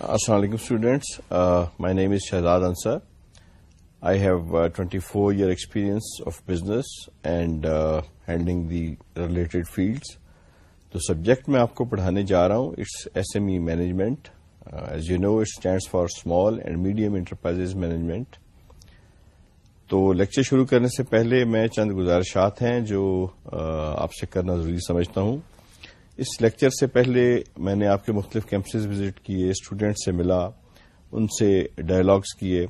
Assalamu alaikum students. Uh, my name is Shahzad Ansar. I have uh, 24 year experience of business and uh, handling the related fields. تو subject میں آپ کو پڑھانے جا رہا ہوں it's S M E management as you know it stands for small and medium enterprise management تو lecture شروع کرنے سے پہلے میں چند گزارشات ہیں جو uh, آپ سے کرنا ضروری سمجھتا ہوں اس لیکچر سے پہلے میں نے آپ کے مختلف کیمپسز وزٹ کیے اسٹوڈینٹ سے ملا، ان سے ڈائلاگس کیے،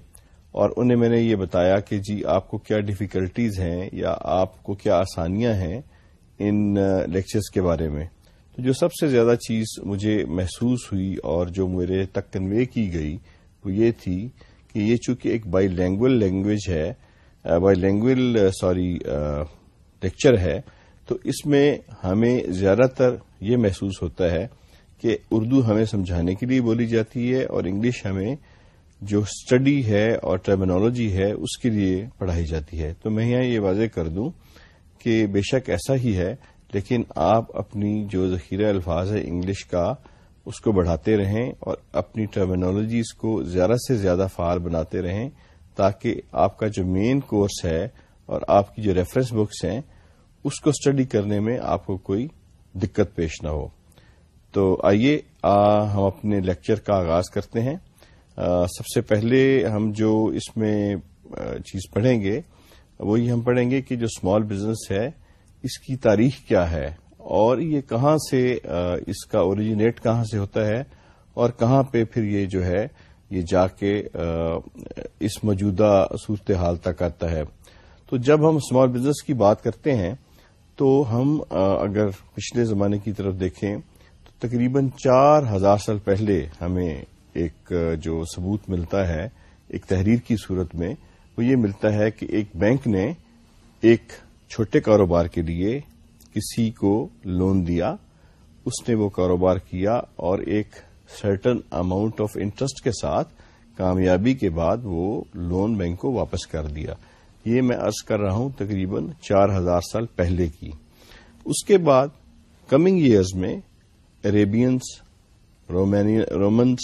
اور انہیں میں نے یہ بتایا کہ جی آپ کو کیا ڈیفیکلٹیز ہیں یا آپ کو کیا آسانیاں ہیں ان uh, لیکچرز کے بارے میں۔ تو جو سب سے زیادہ چیز مجھے محسوس ہوئی اور جو میرے تک کنوے کی گئی وہ یہ تھی کہ یہ چونکہ ایک بائی لینگویج لینگویج ہے بائی لینگویج سوری لیکچر ہے تو اس میں ہمیں زیادہ تر یہ محسوس ہوتا ہے کہ اردو ہمیں سمجھانے کے لیے بولی جاتی ہے اور انگلش ہمیں جو اسٹڈی ہے اور ٹرمنالوجی ہے اس کے لیے پڑھائی جاتی ہے۔ تو میں یہاں یہ واضح کر دوں کہ بے شک ایسا ہی ہے، لیکن آپ اپنی جو ذخیرہ الفاظ ہے انگلش کا، اس کو بڑھاتے رہیں اور اپنی ٹرمینالوجیز کو زیادہ سے زیادہ فعال بناتے رہیں تاکہ آپ کا جو مین کورس ہے اور آپ کی جو ریفرنس بکس ہیں اس کو اسٹڈی کرنے میں آپ کو کوئی دقت پیش نہ ہو۔ تو آئیے ہم اپنے لیکچر کا آغاز کرتے ہیں۔ سب سے پہلے ہم جو اس میں چیز پڑھیں گے، وہی ہم پڑھیں گے کہ جو اسمال بزنس ہے، اس کی تاریخ کیا ہے اور یہ کہاں سے اس کا اوریجنیٹ کہاں سے ہوتا ہے اور کہاں پہ پھر یہ جو ہے، یہ جا کے اس موجودہ صورتحال تک آتا ہے۔ تو جب ہم اسمال بزنس کی بات کرتے ہیں تو ہم اگر پچھلے زمانے کی طرف دیکھیں، تو تقریباً چار ہزار سال پہلے ہمیں ایک جو ثبوت ملتا ہے، ایک تحریر کی صورت میں، وہ یہ ملتا ہے کہ ایک بینک نے ایک چھوٹے کاروبار کے لیے کسی کو لون دیا، اس نے وہ کاروبار کیا اور ایک سرٹن اماؤنٹ آف انٹرسٹ کے ساتھ کامیابی کے بعد وہ لون بینک کو واپس کر دیا۔ یہ میں ارض کر رہا ہوں تقریباً چار ہزار سال پہلے کی۔ اس کے بعد کمنگ ایئرز میں اریبینس رومنس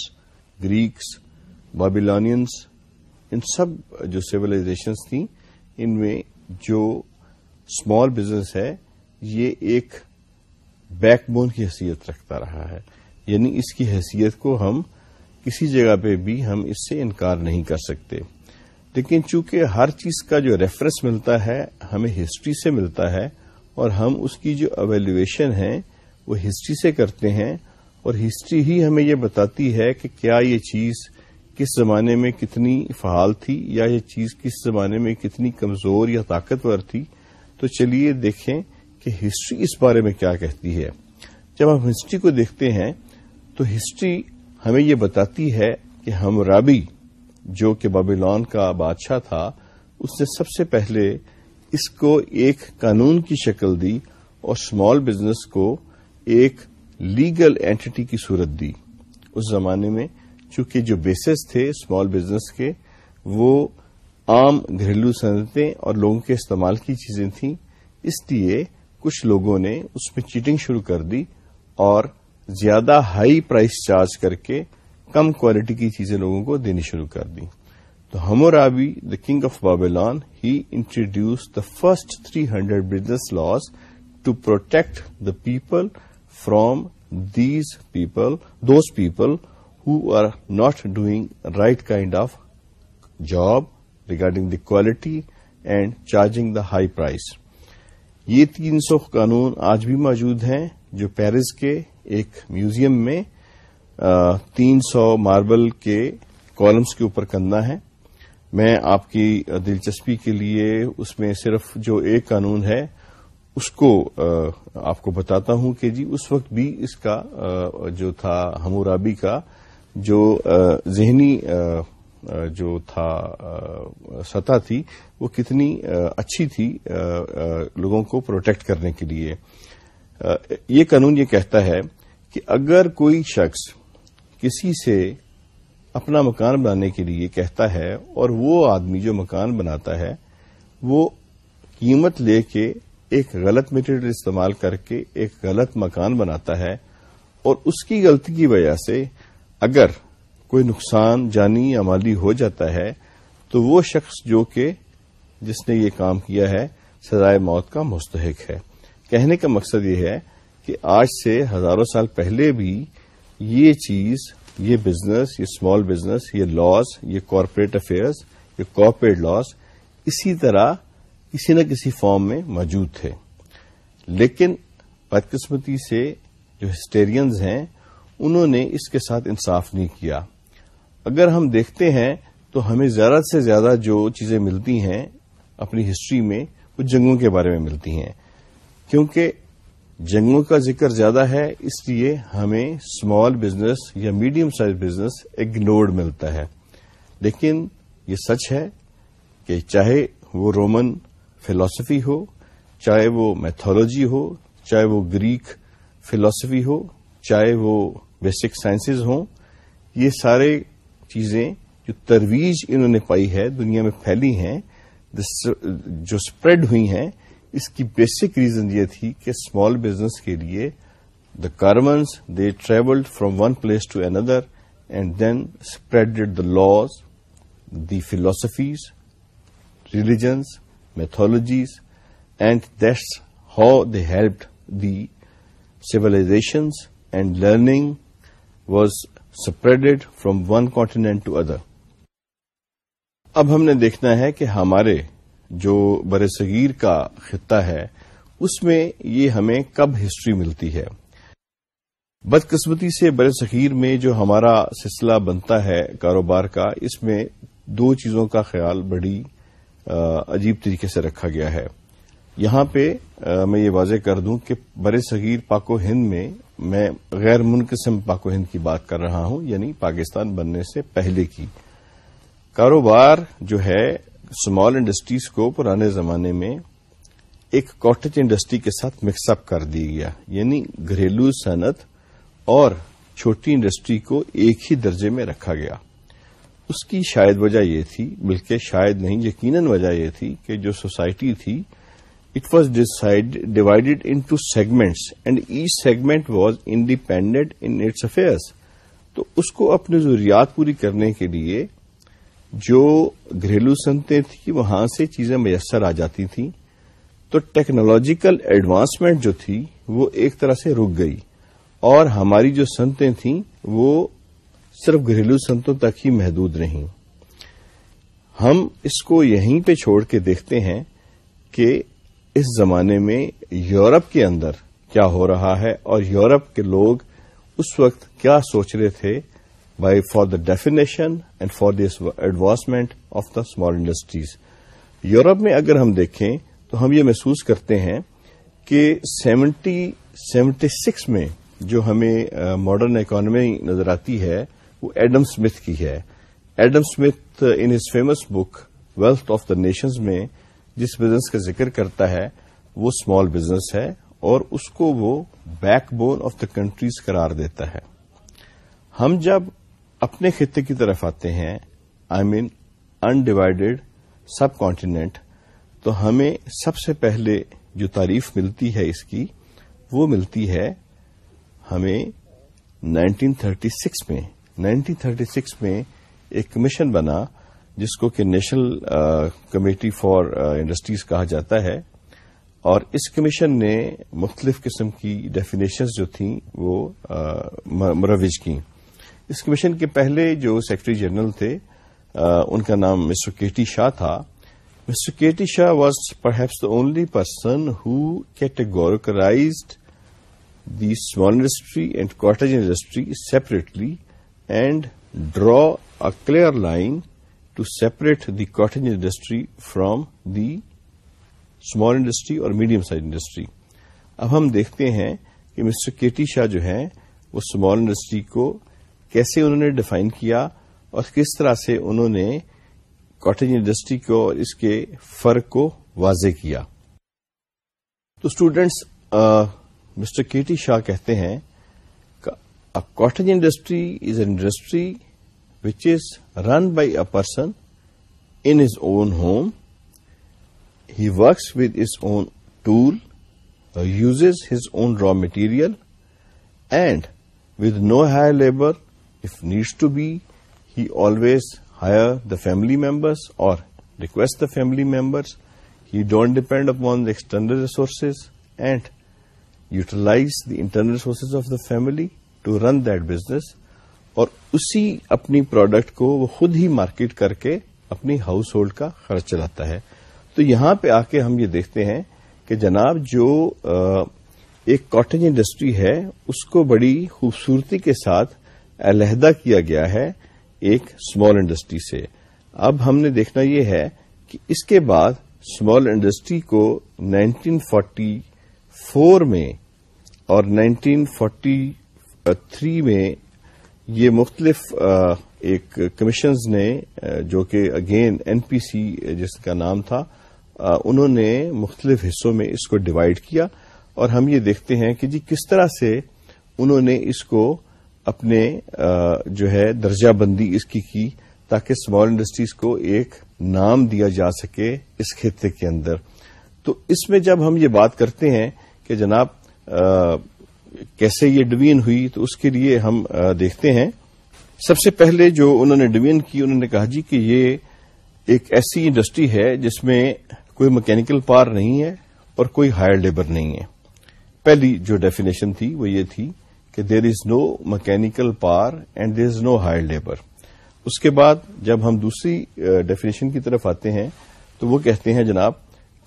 گریکس بابیلونینس ان سب جو سولاشنس تھیں، ان میں جو اسمال بزنس ہے، یہ ایک بیک بون کی حیثیت رکھتا رہا ہے۔ یعنی اس کی حیثیت کو ہم کسی جگہ پہ بھی ہم اس سے انکار نہیں کر سکتے۔ لیکن چونکہ ہر چیز کا جو ریفرنس ملتا ہے، ہمیں ہسٹری سے ملتا ہے اور ہم اس کی جو اویلویشن ہے وہ ہسٹری سے کرتے ہیں اور ہسٹری ہی ہمیں یہ بتاتی ہے کہ کیا یہ چیز کس زمانے میں کتنی فعال تھی یا یہ چیز کس زمانے میں کتنی کمزور یا طاقتور تھی۔ تو چلیے دیکھیں کہ ہسٹری اس بارے میں کیا کہتی ہے۔ جب ہم ہسٹری کو دیکھتے ہیں، تو ہسٹری ہمیں یہ بتاتی ہے کہ ہم رابی جو کہ بابیلون کا بادشاہ تھا، اس نے سب سے پہلے اس کو ایک قانون کی شکل دی اور اسمال بزنس کو ایک لیگل اینٹی کی صورت دی۔ اس زمانے میں چونکہ جو بیسس تھے اسمال بزنس کے، وہ عام گھریلو صنعتیں اور لوگوں کے استعمال کی چیزیں تھیں۔ اس لیے کچھ لوگوں نے اس میں چیٹنگ شروع کر دی اور زیادہ ہائی پرائس چارج کر کے کم کوالٹی کی چیزیں لوگوں کو دینی شروع کر دی تو Hammurabi the king of Babylon he introduced the first three hundred business laws to protect the people from these people those people who are not doing right kind of job regarding the quality and charging the high price. یہ تین سو قانون آج بھی موجود ہیں جو Paris کے ایک میوزیم میں تین سو ماربل کے کالمس کے اوپر کرنا ہے۔ میں آپ کی دلچسپی کے لیے اس میں صرف جو ایک قانون ہے، اس کو آپ کو بتاتا ہوں کہ جی اس وقت بھی اس کا جو تھا ہمورابی کا، جو ذہنی جو تھا سطح تھی، وہ کتنی اچھی تھی لوگوں کو پروٹیکٹ کرنے کے لیے۔ یہ قانون یہ کہتا ہے کہ اگر کوئی شخص کسی سے اپنا مکان بنانے کے لیے کہتا ہے اور وہ آدمی جو مکان بناتا ہے، وہ قیمت لے کے ایک غلط میٹیریل استعمال کر کے ایک غلط مکان بناتا ہے اور اس کی غلطی کی وجہ سے اگر کوئی نقصان، جانی یا مالی ہو جاتا ہے، تو وہ شخص جو کہ جس نے یہ کام کیا ہے، سزائے موت کا مستحق ہے۔ کہنے کا مقصد یہ ہے کہ آج سے ہزاروں سال پہلے بھی یہ چیز، یہ بزنس یہ اسمال بزنس یہ لاس یہ کارپوریٹ افیئرس یہ کارپوریٹ لاس اسی طرح کسی نہ کسی فارم میں موجود تھے۔ لیکن بدقسمتی سے جو ہسٹیرینز ہیں، انہوں نے اس کے ساتھ انصاف نہیں کیا۔ اگر ہم دیکھتے ہیں، تو ہمیں زیادہ سے زیادہ جو چیزیں ملتی ہیں اپنی ہسٹری میں، وہ جنگوں کے بارے میں ملتی ہیں۔ کیونکہ جنگوں کا ذکر زیادہ ہے، اس لیے ہمیں اسمال بزنس یا میڈیم سائز بزنس اگنورڈ ملتا ہے۔ لیکن یہ سچ ہے کہ چاہے وہ رومن فلاسفی ہو، چاہے وہ میتھولوجی ہو، چاہے وہ گریک فلاسفی ہو، چاہے وہ بیسک سائنسز ہوں، یہ سارے چیزیں جو ترویج انہوں نے پائی ہے، دنیا میں پھیلی ہیں، جو اسپریڈ ہوئی ہیں اس کی بیسک ریزن یہ تھی کہ اسمال بزنس کے لیے the caravans they travelled from one place to another and then spread the laws the philosophies religions mythologies and that's how they helped the civilizations and learning was spreaded from one continent to other. اب ہم نے دیکھنا ہے کہ ہمارے جو بر صغیر کا خطہ ہے، اس میں یہ ہمیں کب ہسٹری ملتی ہے؟ بدقسمتی سے بر صغیر میں جو ہمارا سلسلہ بنتا ہے کاروبار کا، اس میں دو چیزوں کا خیال بڑی عجیب طریقے سے رکھا گیا ہے۔ یہاں پہ میں یہ واضح کر دوں کہ بر صغیر پاک و ہند میں میں غیر منقسم پاک و ہند کی بات کر رہا ہوں یعنی پاکستان بننے سے پہلے کی۔ کاروبار جو ہے اسمال انڈسٹریز کو پرانے زمانے میں ایک کاٹیج انڈسٹری کے ساتھ مکس اپ کر دی گیا۔ یعنی گھریلو صنعت اور چھوٹی انڈسٹری کو ایک ہی درجے میں رکھا گیا۔ اس کی شاید وجہ یہ تھی، بلکہ شاید نہیں، یقیناً وجہ یہ تھی کہ جو سوسائٹی تھی، it was divided into segments and each segment was independent in its affairs تو اس کو اپنی ضروریات پوری کرنے کے لیے جو گھریلو صنعتیں تھیں وہاں سے چیزیں میسر آ جاتی تھیں، تو ٹیکنالوجیکل ایڈوانسمنٹ جو تھی، وہ ایک طرح سے رک گئی۔ اور ہماری جو صنعتیں تھیں، وہ صرف گھریلو صنعتوں تک ہی محدود رہیں۔ ہم اس کو یہیں پہ چھوڑ کے دیکھتے ہیں کہ اس زمانے میں یورپ کے اندر کیا ہو رہا ہے اور یورپ کے لوگ اس وقت کیا سوچ رہے تھے by far the definition and for this advancement of the small industries Europe میں اگر ہم دیکھیں تو ہم یہ محسوس کرتے ہیں کہ سیونٹی سیونٹی سکس میں جو ہمیں ماڈرن اکانومی نظر آتی ہے، وہ ایڈم اسمتھ کی ہے۔ Adam Smith in his famous book Wealth of the Nations میں جس بزنس کا ذکر کرتا ہے، وہ اسمال بزنس ہے اور اس کو وہ backbone of the countries قرار دیتا ہے۔ ہم جب اپنے خطے کی طرف آتے ہیں آئی مین انڈیوائڈیڈ سب کانٹیننٹ تو ہمیں سب سے پہلے جو تعریف ملتی ہے اس کی، وہ ملتی ہے ہمیں 1936 میں۔ 1936 میں ایک کمیشن بنا جس کو کہ نیشنل کمیٹی فار انڈسٹریز کہا جاتا ہے۔ اور اس کمیشن نے مختلف قسم کی ڈیفینیشنز جو تھیں وہ مروج کی اس کمیشن کے پہلے جو سیکرٹری جنرل تھے ان کا نام مسٹر کیٹی شاہ تھا۔ Mr K T Shah was perhaps the only person who categoricalised the small industry and cottage industry separately and draw a clear line to separate the cotton industry from the small industry اور medium size industry. اب ہم دیکھتے ہیں کہ mister K T شاہ جو ہیں، وہ small industry کو کیسے انہوں نے ڈیفائن کیا اور کس طرح سے انہوں نے کاٹیج انڈسٹری کو اور اس کے فرق کو واضح کیا تو اسٹوڈینٹس مسٹر کیٹی شاہ کہتے ہیں cottage industry is an industry which is run by a person in his own home. He works with his own tool, uh, uses his own raw material, and with no higher labor, if needs to be, he always hire the family members or request the family members. He don't depend upon the external resources and utilize the internal resources of the family to run that business. اور اسی اپنی product کو وہ خود ہی market کر کے اپنی house hold کا خرچ چلاتا ہے تو یہاں پہ آ کے ہم یہ دیکھتے ہیں کہ جناب جو ایک کاٹن انڈسٹری ہے اس کو بڑی خوبصورتی کے ساتھ علیحدہ کیا گیا ہے ایک اسمال انڈسٹری سے۔ اب ہم نے دیکھنا یہ ہے کہ اس کے بعد اسمال انڈسٹری کو نائنٹین فورٹی فور میں اور نائنٹین فورٹی تھری میں یہ مختلف ایک کمیشنز نے جو کہ اگین این پی سی جس کا نام تھا انہوں نے مختلف حصوں میں اس کو ڈیوائڈ کیا۔ اور ہم یہ دیکھتے ہیں کہ جی کس طرح سے انہوں نے اس کو اپنے جو ہے درجہ بندی اس کی کی تاکہ اسمال انڈسٹریز کو ایک نام دیا جا سکے اس خطے کے اندر۔ تو اس میں جب ہم یہ بات کرتے ہیں کہ جناب کیسے یہ ڈویژن ہوئی، تو اس کے لیے ہم دیکھتے ہیں۔ سب سے پہلے جو انہوں نے ڈویژن کی، انہوں نے کہا جی کہ یہ ایک ایسی انڈسٹری ہے جس میں کوئی مکینکل پار نہیں ہے اور کوئی ہائر لیبر نہیں ہے۔ پہلی جو ڈیفینیشن تھی وہ یہ تھی کہ there is no mechanical power and there is no hire labour اس کے بعد جب ہم دوسری ڈیفینیشن کی طرف آتے ہیں، تو وہ کہتے ہیں جناب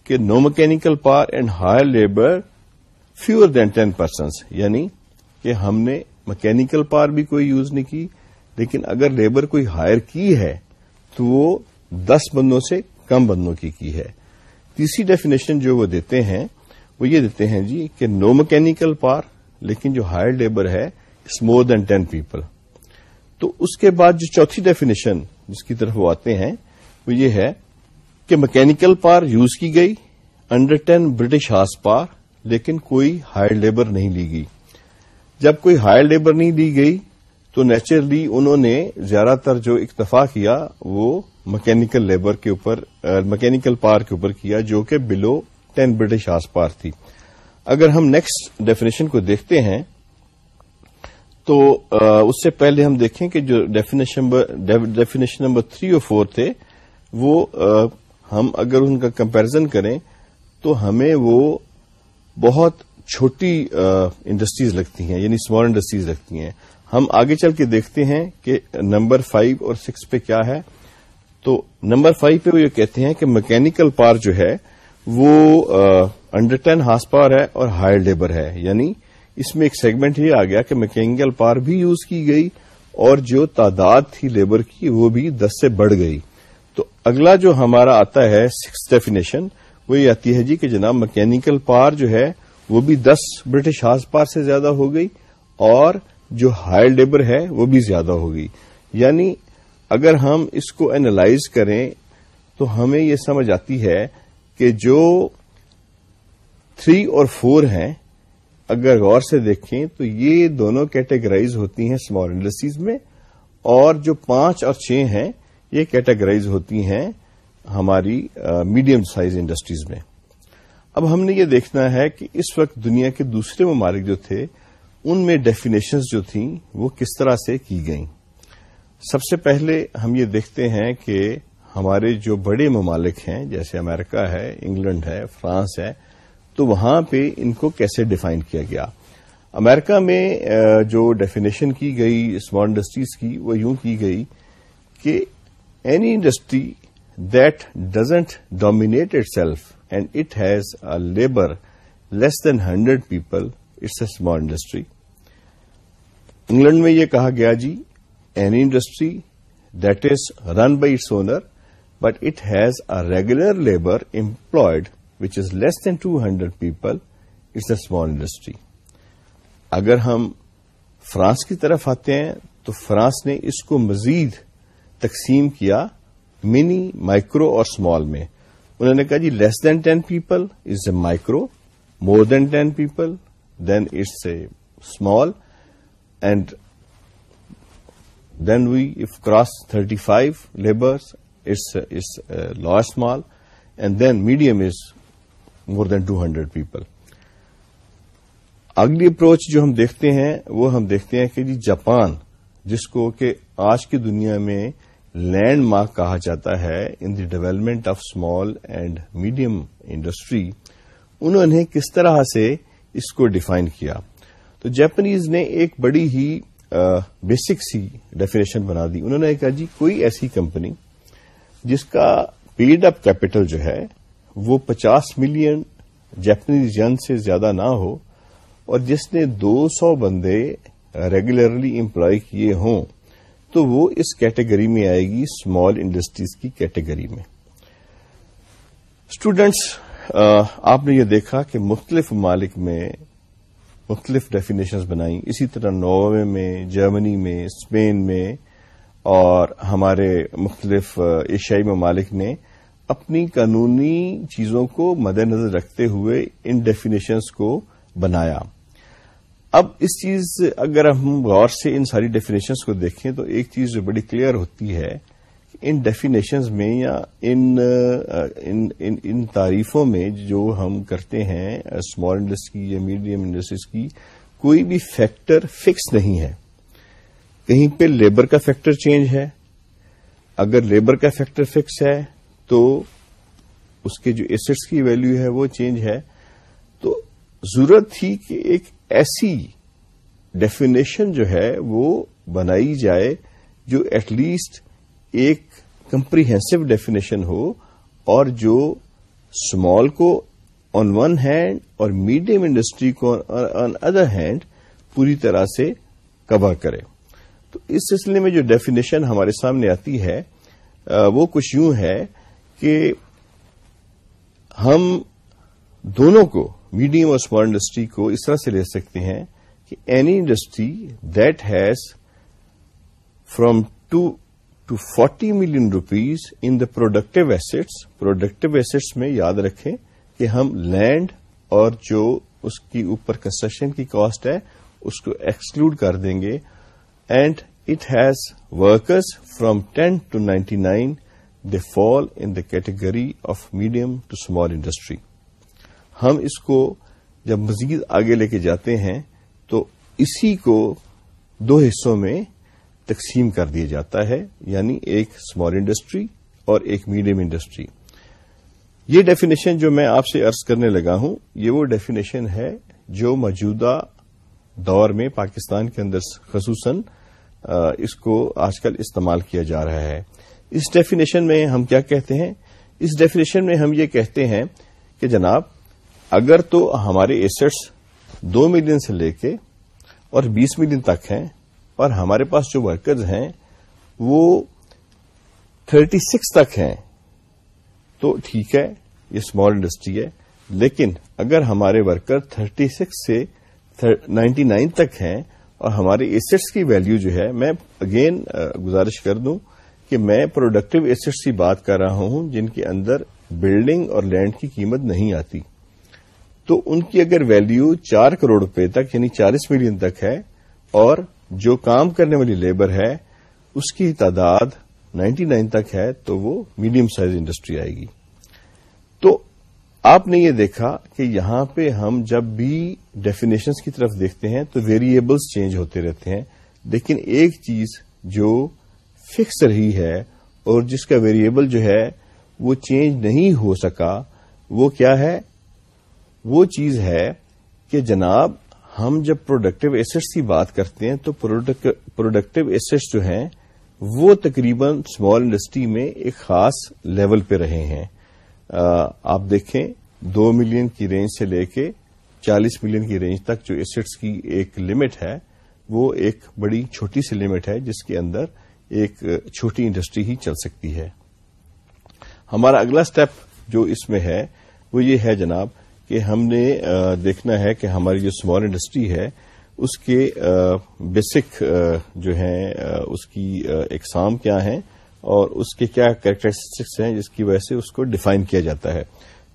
کہ no mechanical power and hire labour fewer than ten persons یعنی کہ ہم نے مکینکل پار بھی کوئی یوز نہیں کی، لیکن اگر لیبر کوئی ہائر کی ہے، تو وہ دس بندوں سے کم بندوں کی کی ہے۔ تیسری ڈیفینیشن جو وہ دیتے ہیں، وہ یہ دیتے ہیں جی کہ نو مکینکل پار لیکن جو ہائر لیبر ہے it's more than ten people تو اس کے بعد جو چوتھی ڈیفینیشن جس کی طرف وہ آتے ہیں، وہ یہ ہے کہ مکینکل پار یوز کی گئی انڈر ٹین برٹش ہاس پار لیکن کوئی ہائر لیبر نہیں لی گئی۔ جب کوئی ہائر لیبر نہیں لی گئی، تو نیچرلی انہوں نے زیادہ تر جو اکتفا کیا، وہ مکینکل لیبر کے اوپر، مکینکل پار کے اوپر کیا، جو کہ بلو ٹین برٹش آس پار تھی۔ اگر ہم نیکسٹ ڈیفینیشن کو دیکھتے ہیں، تو اس سے پہلے ہم دیکھیں کہ جو ڈیفینیشن نمبر تھری اور فور تھے، وہ ہم اگر ان کا کمپیرزن کریں، تو ہمیں وہ بہت چھوٹی انڈسٹریز لگتی ہیں یعنی اسمال انڈسٹریز لگتی ہیں۔ ہم آگے چل کے دیکھتے ہیں کہ نمبر فائیو اور سکس پہ کیا ہے۔ تو نمبر فائیو پہ وہ یہ کہتے ہیں کہ مکینکل پار جو ہے، وہ انڈر ٹین ہاس پار ہے اور ہائر لیبر ہے۔ یعنی اس میں ایک سیگمنٹ یہ آ گیا کہ مکینکل پار بھی یوز کی گئی اور جو تعداد تھی لیبر کی وہ بھی دس سے بڑھ گئی۔ تو اگلا جو ہمارا آتا ہے سکس ڈیفینیشن وہ یہ آتی ہے جی کہ جناب مکینیکل پار جو ہے وہ بھی دس برٹش ہاس پار سے زیادہ ہو گئی اور جو ہائر لیبر ہے وہ بھی زیادہ ہو گئی۔ یعنی اگر ہم اس کو اینالائز کریں تو ہمیں یہ سمجھ آتی ہے کہ جو تھری اور فور ہیں، اگر غور سے دیکھیں تو یہ دونوں کیٹیگرائز ہوتی ہیں اسمال انڈسٹریز میں، اور جو پانچ اور چھ ہیں یہ کیٹیگرائز ہوتی ہیں ہماری میڈیم سائز انڈسٹریز میں۔ اب ہم نے یہ دیکھنا ہے کہ اس وقت دنیا کے دوسرے ممالک جو تھے، ان میں ڈیفینیشنز جو تھیں وہ کس طرح سے کی گئیں۔ سب سے پہلے ہم یہ دیکھتے ہیں کہ ہمارے جو بڑے ممالک ہیں، جیسے امریکہ ہے، انگلینڈ ہے، فرانس ہے تو وہاں پہ ان کو کیسے ڈیفائن کیا گیا امریکہ میں جو ڈیفینیشن کی گئی اسمال انڈسٹریز کی وہ یوں کی گئی کہ any industry that doesn't dominate itself and it has a labor less than 100 people, it's a small industry. England میں یہ کہا گیا جی any industry that is run by its owner but it has a regular labour employed which is less than two hundred people it's a small industry اگر ہم France کی طرف آتے ہیں تو فرانس نے اس کو مزید تقسیم کیا منی، مائکرو اور اسمال میں۔ انہوں نے کہا جی less than ten people is a micro more than ten people then it's a small and then we if cross thirty five labours it's law small and then medium is more than two hundred people اگلی approach جو ہم دیکھتے ہیں، وہ ہم دیکھتے ہیں کہ جی جاپان، جس کو کہ آج کی دنیا میں لینڈ مارک کہا جاتا ہے in the development of small and medium industry انہوں نے کس طرح سے اس کو ڈیفائن کیا؟ تو جیپنیز نے ایک بڑی ہی بیسک سی ڈیفینیشن بنا دی۔ انہوں نے کہا جی کوئی ایسی کمپنی جس کا پیڈ اپ کیپٹل جو ہے وہ پچاس ملین جیپنیز ین سے زیادہ نہ ہو اور جس نے دو سو بندے ریگولرلی امپلائی کیے ہوں، تو وہ اس کیٹیگری میں آئے گی اسمال انڈسٹریز کی کیٹیگری میں۔ اسٹوڈینٹس آپ نے یہ دیکھا کہ مختلف ممالک میں مختلف ڈیفینیشنز بنائی اسی طرح نووے میں، جرمنی میں، اسپین میں اور ہمارے مختلف ایشیائی ممالک نے اپنی قانونی چیزوں کو مد نظر رکھتے ہوئے ان ڈیفینیشنز کو بنایا۔ اب اس چیز اگر ہم غور سے ان ساری ڈیفینیشنز کو دیکھیں تو ایک چیز جو بڑی کلیئر ہوتی ہے ان ڈیفینیشنز میں یا ان ان تعریفوں میں جو ہم کرتے ہیں اسمال انڈسٹری یا میڈیم انڈسٹریز کی، کوئی بھی فیکٹر فکس نہیں ہے۔ کہیں پہ لیبر کا فیکٹر چینج ہے۔ اگر لیبر کا فیکٹر فکس ہے تو اس کے جو ایسٹس کی ویلو ہے وہ چینج ہے. تو ضرورت تھی کہ ایک ایسی ڈیفینیشن جو ہے وہ بنائی جائے جو ایٹ لیسٹ ایک کمپریہنسو ڈیفینیشن ہو اور جو اسمال کو آن ون ہینڈ اور میڈیم انڈسٹری کو آن ادر ہینڈ پوری طرح سے کور کرے. تو اس سلسلے میں جو ڈیفینیشن ہمارے سامنے آتی ہے وہ کچھ یوں ہے کہ ہم دونوں کو میڈیم اور اسمال انڈسٹری کو اس طرح سے لے سکتے ہیں کہ any industry that has from two two forty million rupees in the productive assets productive assets میں یاد رکھیں کہ ہم لینڈ اور جو اس کی اوپر کنسٹرکشن کی کاسٹ ہے، اس کو ایکسکلوڈ کر دیں گے and it has workers from ten to ninety nine they fall in the category of medium to small industry. ہم اس کو جب مزید آگے لے کے جاتے ہیں، تو اسی کو دو حصوں میں تقسیم کر دیا جاتا ہے یعنی ایک اسمال انڈسٹری اور ایک میڈیم انڈسٹری۔ یہ ڈیفینیشن جو میں آپ سے ارض کرنے لگا ہوں، یہ وہ ڈیفینیشن ہے جو موجودہ دور میں پاکستان کے اندر خصوصاً اس کو آج کل استعمال کیا جا رہا ہے۔ اس ڈیفینیشن میں ہم کیا کہتے ہیں؟ اس ڈیفینیشن میں ہم یہ کہتے ہیں کہ جناب، اگر تو ہمارے ایسٹس دو ملین سے لے کے اور بیس ملین تک ہیں اور ہمارے پاس جو ورکرز ہیں، وہ تھرٹی سکس تک ہیں۔ تو ٹھیک ہے، یہ اسمال انڈسٹری ہے۔ لیکن اگر ہمارے ورکر تھرٹی سکس سے نائنٹی نائن تک ہیں اور ہمارے ایسٹس کی ویلو جو ہے، میں اگین گزارش کر دوں کہ میں پروڈکٹیو ایسٹس کی بات کر رہا ہوں جن کے اندر بلڈنگ اور لینڈ کی قیمت نہیں آتی۔ تو ان کی اگر ویلو چار کروڑ روپے تک یعنی چالیس ملین تک ہے اور جو کام کرنے والی لیبر ہے، اس کی تعداد نائنٹی نائن تک ہے، تو وہ میڈیم سائز انڈسٹری آئے گی۔ تو آپ نے یہ دیکھا کہ یہاں پہ ہم جب بھی ڈیفینیشنس کی طرف دیکھتے ہیں تو ویریبلس چینج ہوتے رہتے ہیں۔ لیکن ایک چیز جو فکس رہی ہے اور جس کا ویریبل جو ہے وہ چینج نہیں ہو سکا، وہ کیا ہے؟ وہ چیز ہے کہ جناب، ہم جب پروڈکٹیو ایسٹس کی بات کرتے ہیں تو پروڈکٹیو ایسٹس جو ہیں وہ تقریباً اسمال انڈسٹری میں ایک خاص لیول پہ رہے ہیں۔ آپ دیکھیں، دو ملین کی رینج سے لے کے چالیس ملین کی رینج تک جو ایسٹس کی ایک لمٹ ہے، وہ ایک بڑی چھوٹی سی لمٹ ہے جس کے اندر ایک چھوٹی انڈسٹری ہی چل سکتی ہے۔ ہمارا اگلا سٹیپ جو اس میں ہے، وہ یہ ہے جناب کہ ہم نے دیکھنا ہے کہ ہماری جو اسمال انڈسٹری ہے، اس کے بیسک جو ہیں اس کی اقسام کیا ہیں اور اس کے کیا کریکٹرسٹکس ہیں، جس کی وجہ سے اس کو ڈیفائن کیا جاتا ہے۔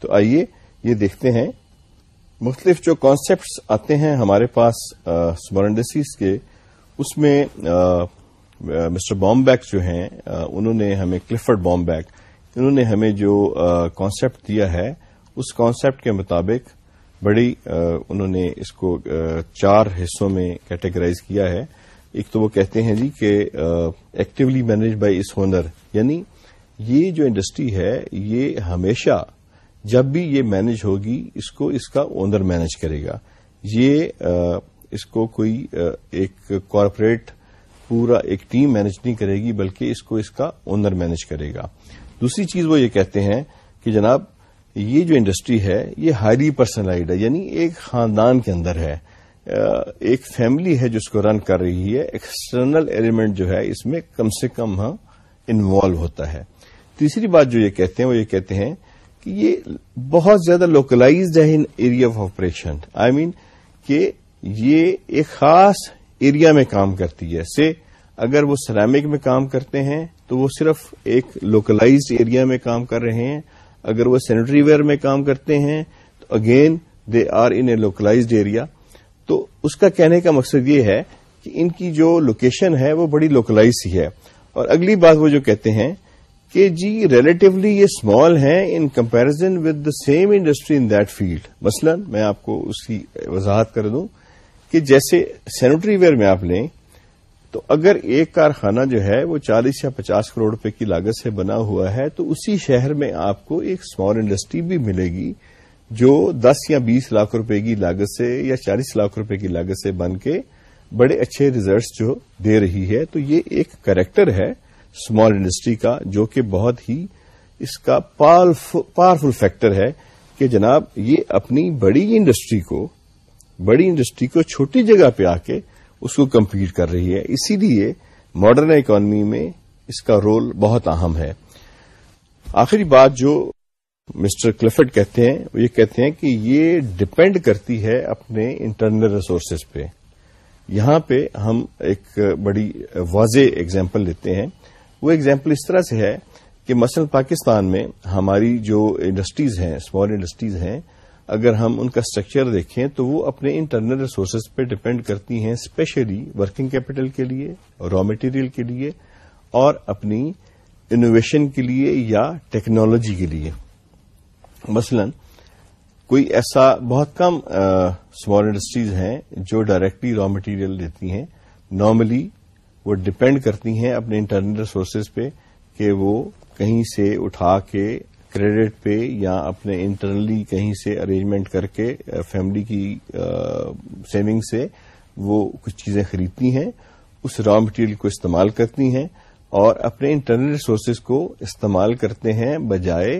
تو آئیے یہ دیکھتے ہیں۔ مختلف جو کانسیپٹس آتے ہیں ہمارے پاس اسمال انڈسٹریز کے، اس میں مسٹر بام بیک جو ہیں انہوں نے ہمیں کلفرڈ بام بیک انہوں نے ہمیں جو کانسیپٹ دیا ہے، اس کانسیپٹ کے مطابق بڑی انہوں نے اس کو چار حصوں میں کیٹیگرائز کیا ہے۔ ایک تو وہ کہتے ہیں جی کہ actually manage by its owner یعنی یہ جو انڈسٹری ہے، یہ ہمیشہ جب بھی یہ مینج ہوگی، اس کو اس کا اونر مینج کرے گا۔ یہ اس کو کوئی ایک کارپوریٹ پورا ایک ٹیم مینج نہیں کرے گی، بلکہ اس کو اس کا اونر مینج کرے گا۔ دوسری چیز وہ یہ کہتے ہیں کہ جناب، یہ جو انڈسٹری ہے، یہ ہائیلی پرسنلائڈ ہے یعنی ایک خاندان کے اندر ہے۔ ایک فیملی ہے جو اس کو رن کر رہی ہے ایکسٹرنل ایلیمنٹ جو ہے، اس میں کم سے کم ہاں انوالو ہوتا ہے۔ تیسری بات جو یہ کہتے ہیں، وہ یہ کہتے ہیں کہ یہ بہت زیادہ لوکلائزڈ ہے in area of operation I mean کہ یہ ایک خاص ایریا میں کام کرتی ہے۔ سے اگر وہ سرامک میں کام کرتے ہیں تو وہ صرف ایک لوکلائزڈ ایریا میں کام کر رہے ہیں۔ اگر وہ سینیٹری ویئر میں کام کرتے ہیں تو again they are in a localised area تو اس کا کہنے کا مقصد یہ ہے کہ ان کی جو لوکیشن ہے وہ بڑی لوکلائز ہی ہے۔ اور اگلی بات وہ جو کہتے ہیں کہ جی ریلیٹولی یہ اسمال ہیں in comparison with the same industry in that field مثلا میں آپ کو اس کی وضاحت کر دوں۔ کہ جیسے سینیٹری ویئر میں آپ لیں، تو اگر ایک کارخانہ جو ہے وہ چالیس یا پچاس کروڑ روپے کی لاگت سے بنا ہوا ہے، تو اسی شہر میں آپ کو ایک اسمال انڈسٹری بھی ملے گی، جو دس یا بیس لاکھ روپے کی لاگت سے یا چالیس لاکھ روپے کی لاگت سے بن کے بڑے اچھے ریزلٹس جو دے رہی ہے۔ تو یہ ایک کریکٹر ہے اسمال انڈسٹری کا، جو کہ بہت ہی اس کا پاورفل فیکٹر ہے کہ جناب یہ اپنی بڑی انڈسٹری کو بڑی انڈسٹری کو چھوٹی جگہ پہ آ کے اس کو کمپیٹ کر رہی ہے۔ اسی لیے ماڈرن اکانمی میں اس کا رول بہت اہم ہے۔ آخری بات جو مسٹر کلفٹ کہتے ہیں، وہ یہ کہتے ہیں کہ یہ ڈپینڈ کرتی ہے اپنے انٹرنل ریسورسز پہ۔ یہاں پہ ہم ایک بڑی واضح اگزامپل لیتے ہیں۔ وہ اگزامپل اس طرح سے ہے کہ مثلا پاکستان میں ہماری جو انڈسٹریز ہیں اسمال انڈسٹریز ہیں اگر ہم ان کا اسٹرکچر دیکھیں تو وہ اپنے انٹرنل ریسورسز پہ ڈپینڈ کرتی ہیں اسپیشلی ورکنگ کیپٹل کے لیے را مٹیریل کے لیے اور اپنی انوویشن کے لیے یا ٹیکنالوجی کے لیے۔ مثلا کوئی ایسا بہت کم اسمال انڈسٹریز ہیں جو ڈائریکٹلی را مٹیریل دیتی ہیں۔ نارملی وہ ڈپینڈ کرتی ہیں اپنے انٹرنل ریسورسز پہ کہ وہ کہیں سے اٹھا کے کریڈٹ پہ یا اپنے انٹرنلی کہیں سے ارینجمنٹ کر کے فیملی کی سیونگ سے وہ کچھ چیزیں خریدتی ہیں، اس را مٹیریل کو استعمال کرتی ہیں اور اپنے انٹرنل ریسورسز کو استعمال کرتے ہیں بجائے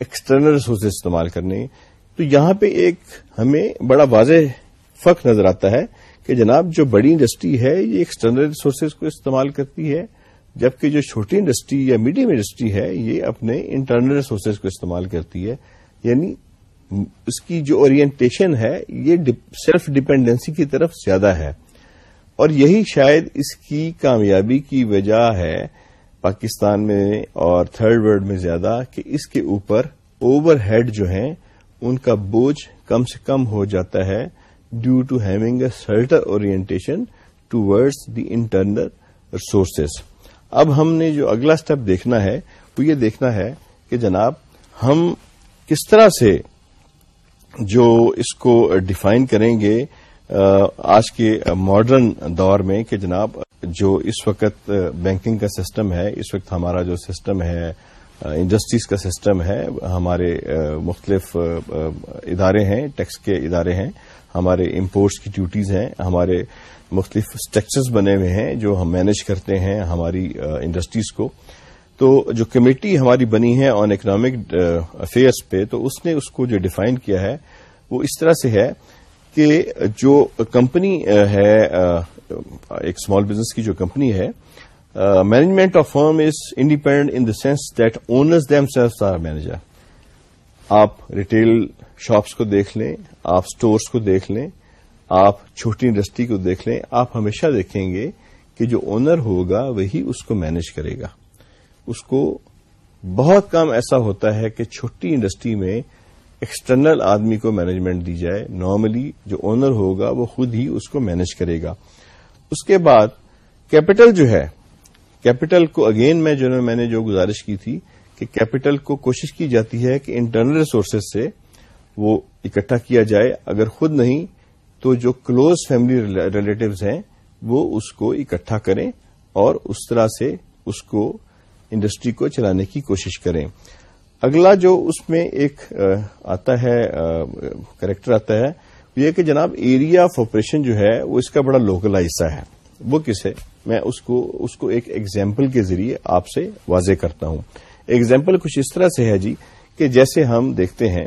ایکسٹرنل ریسورسز استعمال کرنے. تو یہاں پہ ایک ہمیں بڑا واضح فرق نظر آتا ہے کہ جناب جو بڑی انڈسٹری ہے یہ ایکسٹرنل ریسورسز کو استعمال کرتی ہے جبکہ جو چھوٹی انڈسٹری یا میڈیم انڈسٹری ہے، یہ اپنے انٹرنل ریسورسز کو استعمال کرتی ہے۔ یعنی اس کی جو اورینٹیشن ہے، یہ سیلف ڈپینڈنسی کی طرف زیادہ ہے۔ اور یہی شاید اس کی کامیابی کی وجہ ہے پاکستان میں اور تھرڈ ورلڈ میں زیادہ، کہ اس کے اوپر اوور ہیڈ جو ہیں، ان کا بوجھ کم سے کم ہو جاتا ہے due to having a shorter orientation towards the internal resources اب ہم نے جو اگلا اسٹیپ دیکھنا ہے، وہ یہ دیکھنا ہے کہ جناب، ہم کس طرح سے جو اس کو ڈیفائن کریں گے آج کے ماڈرن دور میں کہ جناب، جو اس وقت بینکنگ کا سسٹم ہے، اس وقت ہمارا جو سسٹم ہے انڈسٹریز کا سسٹم ہے، ہمارے مختلف ادارے ہیں ٹیکس کے ادارے ہیں ہمارے امپورٹس کی ڈیوٹیز ہیں، ہمارے مختلف اسٹرکچرز بنے ہوئے ہیں جو ہم مینج کرتے ہیں ہماری انڈسٹریز کو۔ تو جو کمیٹی ہماری بنی ہے آن اکنامک افیئرس پہ، تو اس نے اس کو جو ڈیفائن کیا ہے، وہ اس طرح سے ہے کہ جو کمپنی ہے ایک اسمال بزنس کی جو کمپنی ہے management of firm is independent in the sense that owners themselves are manager آپ ریٹیل شاپس کو دیکھ لیں آپ اسٹورس کو دیکھ لیں، آپ چھوٹی انڈسٹری کو دیکھ لیں، آپ ہمیشہ دیکھیں گے کہ جو اونر ہوگا وہی اس کو مینج کرے گا۔ اس کو بہت کم ایسا ہوتا ہے کہ چھوٹی انڈسٹری میں ایکسٹرنل آدمی کو مینجمنٹ دی جائے۔ نارملی جو اونر ہوگا وہ خود ہی اس کو مینج کرے گا۔ اس کے بعد کیپٹل جو ہے کیپٹل کو اگین میں جو میں نے جو گزارش کی تھی کہ کیپٹل کو کوشش کی جاتی ہے کہ انٹرنل ریسورسز سے وہ اکٹھا کیا جائے، اگر خود نہیں، تو جو کلوز فیملی ریلیٹوز ہیں، وہ اس کو اکٹھا کریں اور اس طرح سے اس کو انڈسٹری کو چلانے کی کوشش کریں۔ اگلا جو اس میں ایک آتا ہے کریکٹر آتا ہے یہ کہ جناب ایریا آف آپریشن جو ہے، وہ اس کا بڑا لوکلائز ہے۔ وہ کس ہے؟ میں اس کو اس کو ایک ایگزامپل کے ذریعے آپ سے واضح کرتا ہوں۔ ایگزامپل کچھ اس طرح سے ہے جی کہ جیسے ہم دیکھتے ہیں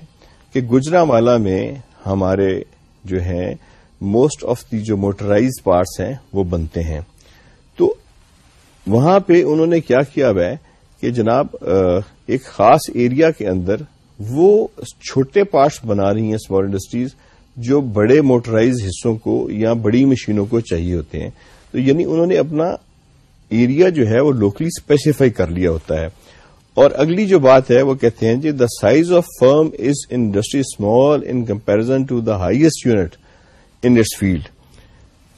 کہ گجرا والا میں ہمارے جو ہیں موسٹ آف دی جو موٹرائز پارٹس ہیں، وہ بنتے ہیں۔ تو وہاں پہ انہوں نے کیا کیا ہے کہ جناب ایک خاص ایریا کے اندر وہ چھوٹے پارٹس بنا رہی ہیں اسمال انڈسٹریز جو بڑے موٹرائز حصوں کو یا بڑی مشینوں کو چاہیے ہوتے ہیں۔ تو یعنی انہوں نے اپنا ایریا جو ہے وہ لوکلی اسپیسیفائی کر لیا ہوتا ہے۔ اور اگلی جو بات ہے وہ کہتے ہیں جی the size of firm is industry small in comparison to the highest unit in its field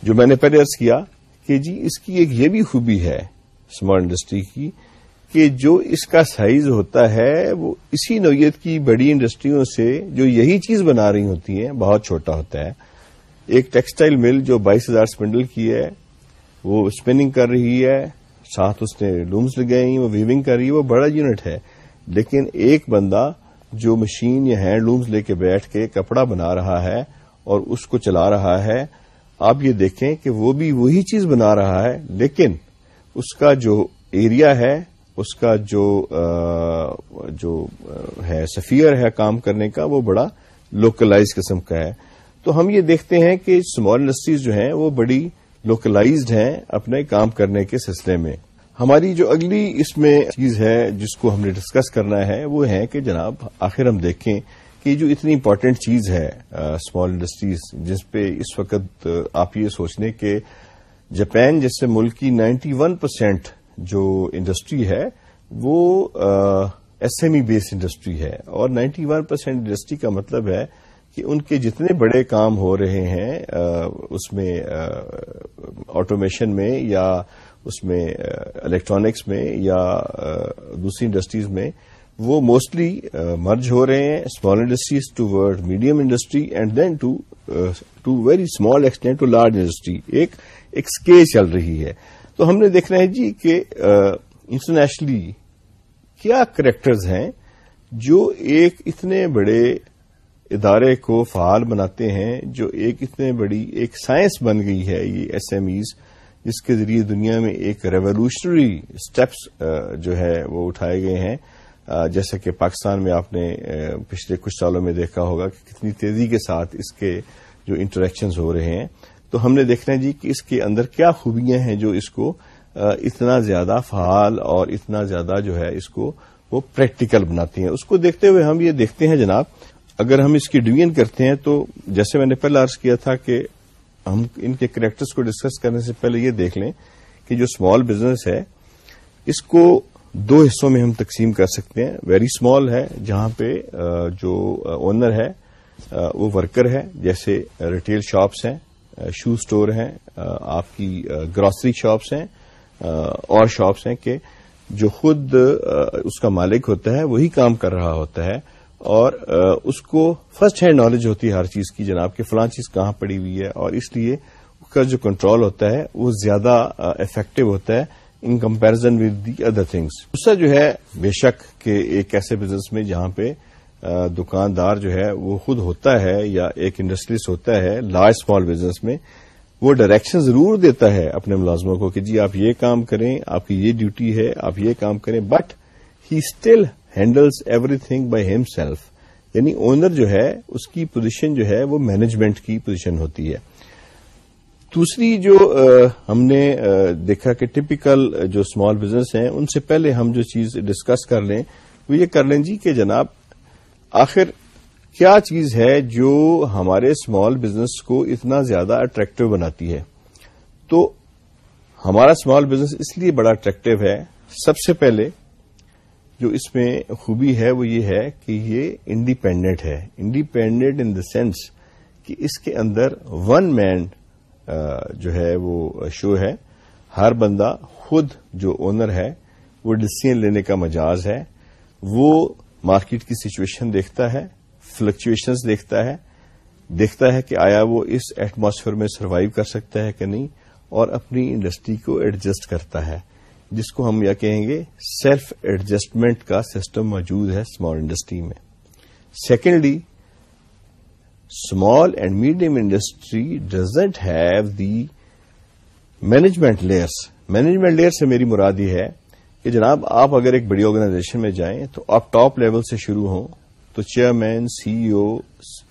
جو میں نے پہلے ارض کیا کہ جی اس کی ایک یہ بھی خوبی ہے اسمال انڈسٹری کی کہ جو اس کا سائز ہوتا ہے وہ اسی نوعیت کی بڑی انڈسٹریوں سے جو یہی چیز بنا رہی ہوتی ہیں بہت چھوٹا ہوتا ہے۔ ایک ٹیکسٹائل مل جو بائیس ہزار اسپنڈل کی ہے، وہ اسپننگ کر رہی ہے۔ ساتھ اس نے لومز لگائی، وہ ویونگ کر رہی ہے، وہ بڑا یونٹ ہے۔ لیکن ایک بندہ جو مشین یا ہینڈ لومز لے کے بیٹھ کے کپڑا بنا رہا ہے اور اس کو چلا رہا ہے، آپ یہ دیکھیں کہ وہ بھی وہی چیز بنا رہا ہے، لیکن اس کا جو ایریا ہے، اس کا جو جو ہے سفیر ہے کام کرنے کا، وہ بڑا لوکلائز قسم کا ہے۔ تو ہم یہ دیکھتے ہیں کہ اسمال انڈسٹریز جو ہیں، وہ بڑی لوکلائزڈ ہیں اپنے کام کرنے کے سلسلے میں۔ ہماری جو اگلی اس میں چیز ہے جس کو ہم نے ڈسکس کرنا ہے وہ ہے کہ جناب آخر ہم دیکھیں کہ جو اتنی امپورٹنٹ چیز ہے اسمال انڈسٹریز جس پہ اس وقت آپ یہ سوچنے کہ جاپان جیسے ملک کی نائنٹی ون پرسینٹ جو انڈسٹری ہے وہ S M E base industry ہے۔ اور نائنٹی ون پرسینٹ انڈسٹری کا مطلب ہے کہ ان کے جتنے بڑے کام ہو رہے ہیں اس میں آٹومیشن میں یا اس میں الیکٹرانکس میں یا دوسری انڈسٹریز میں، وہ موسٹلی مرج ہو رہے ہیں small industries toward medium industry and then to to very small extent to large industry ایک اسکیل چل رہی ہے۔ تو ہم نے دیکھنا ہے جی کہ انٹرنیشنلی کیا کریکٹرز ہیں جو ایک اتنے بڑے ادارے کو فعال بناتے ہیں جو ایک اتنے بڑی ایک سائنس بن گئی ہے یہ ایس ایم ایز جس کے ذریعے دنیا میں ایک ریولیوشنری اسٹیپس جو ہے وہ اٹھائے گئے ہیں۔ جیسا کہ پاکستان میں آپ نے پچھلے کچھ سالوں میں دیکھا ہوگا کہ کتنی تیزی کے ساتھ اس کے جو انٹریکشنز ہو رہے ہیں۔ تو ہم نے دیکھنا ہے جی کہ اس کے اندر کیا خوبیاں ہیں جو اس کو اتنا زیادہ فعال اور اتنا زیادہ جو ہے اس کو وہ پریکٹیکل بناتی ہیں۔ اس کو دیکھتے ہوئے ہم یہ دیکھتے ہیں جناب اگر ہم اس کی ڈویژن کرتے ہیں تو جیسے میں نے پہلے عرض کیا تھا کہ ہم ان کے کریکٹرز کو ڈسکس کرنے سے پہلے یہ دیکھ لیں کہ جو اسمال بزنس ہے، اس کو دو حصوں میں ہم تقسیم کر سکتے ہیں۔ ویری اسمال ہے، جہاں پہ جو اونر ہے وہ ورکر ہے، جیسے ریٹیل شاپس ہیں شو سٹور ہیں آپ کی گروسری شاپس ہیں اور شاپس ہیں کہ جو خود اس کا مالک ہوتا ہے، وہی کام کر رہا ہوتا ہے۔ اور اس کو فرسٹ ہینڈ نالج ہوتی ہے ہر چیز کی، جناب، کہ فلاں چیز کہاں پڑی ہوئی ہے، اور اس لیے اس کا جو کنٹرول ہوتا ہے، وہ زیادہ افیکٹو ہوتا ہے in comparison with the other things دوسرا جو ہے، بے شک کہ ایک ایسے بزنس میں جہاں پہ دکاندار جو ہے، وہ خود ہوتا ہے یا ایک انڈسٹریز ہوتا ہے لارج اسمال بزنس میں، وہ ڈائریکشن ضرور دیتا ہے اپنے ملازموں کو کہ جی آپ یہ کام کریں، آپ کی یہ ڈیوٹی ہے، آپ یہ کام کریں but he still handles everything by himself یعنی اونر جو ہے، اس کی پوزیشن جو ہے، وہ مینجمنٹ کی پوزیشن ہوتی ہے۔ دوسری جو ہم نے دیکھا کہ ٹپیکل جو اسمال بزنس ہیں، ان سے پہلے ہم جو چیز ڈسکس کر لیں، وہ یہ کر لیں جی کہ جناب، آخر کیا چیز ہے جو ہمارے اسمال بزنس کو اتنا زیادہ اٹریکٹو بناتی ہے؟ تو ہمارا اسمال بزنس اس لیے بڑا اٹریکٹو ہے، سب سے پہلے جو اس میں خوبی ہے وہ یہ ہے کہ یہ انڈیپینڈنٹ ہے. انڈیپینڈنٹ ان دا سینس کہ اس کے اندر ون مین جو ہے وہ شو ہے. ہر بندہ خود جو اونر ہے، وہ ڈسیزن لینے کا مجاز ہے. وہ مارکیٹ کی سچویشن دیکھتا ہے فلکچویشنز دیکھتا ہے. دیکھتا ہے کہ آیا وہ اس ایٹماسفیئر میں سروائو کر سکتا ہے کہ نہیں اور اپنی انڈسٹری کو ایڈجسٹ کرتا ہے۔ جس کو ہم یا کہیں گے سیلف ایڈجسٹمنٹ کا سسٹم موجود ہے اسمال انڈسٹری میں۔ Secondly small and medium industry doesn't have the management layers management layer سے میری مراد یہ ہے کہ جناب آپ اگر ایک بڑی آرگنائزیشن میں جائیں تو آپ ٹاپ لیول سے شروع ہوں تو چیئرمین سی او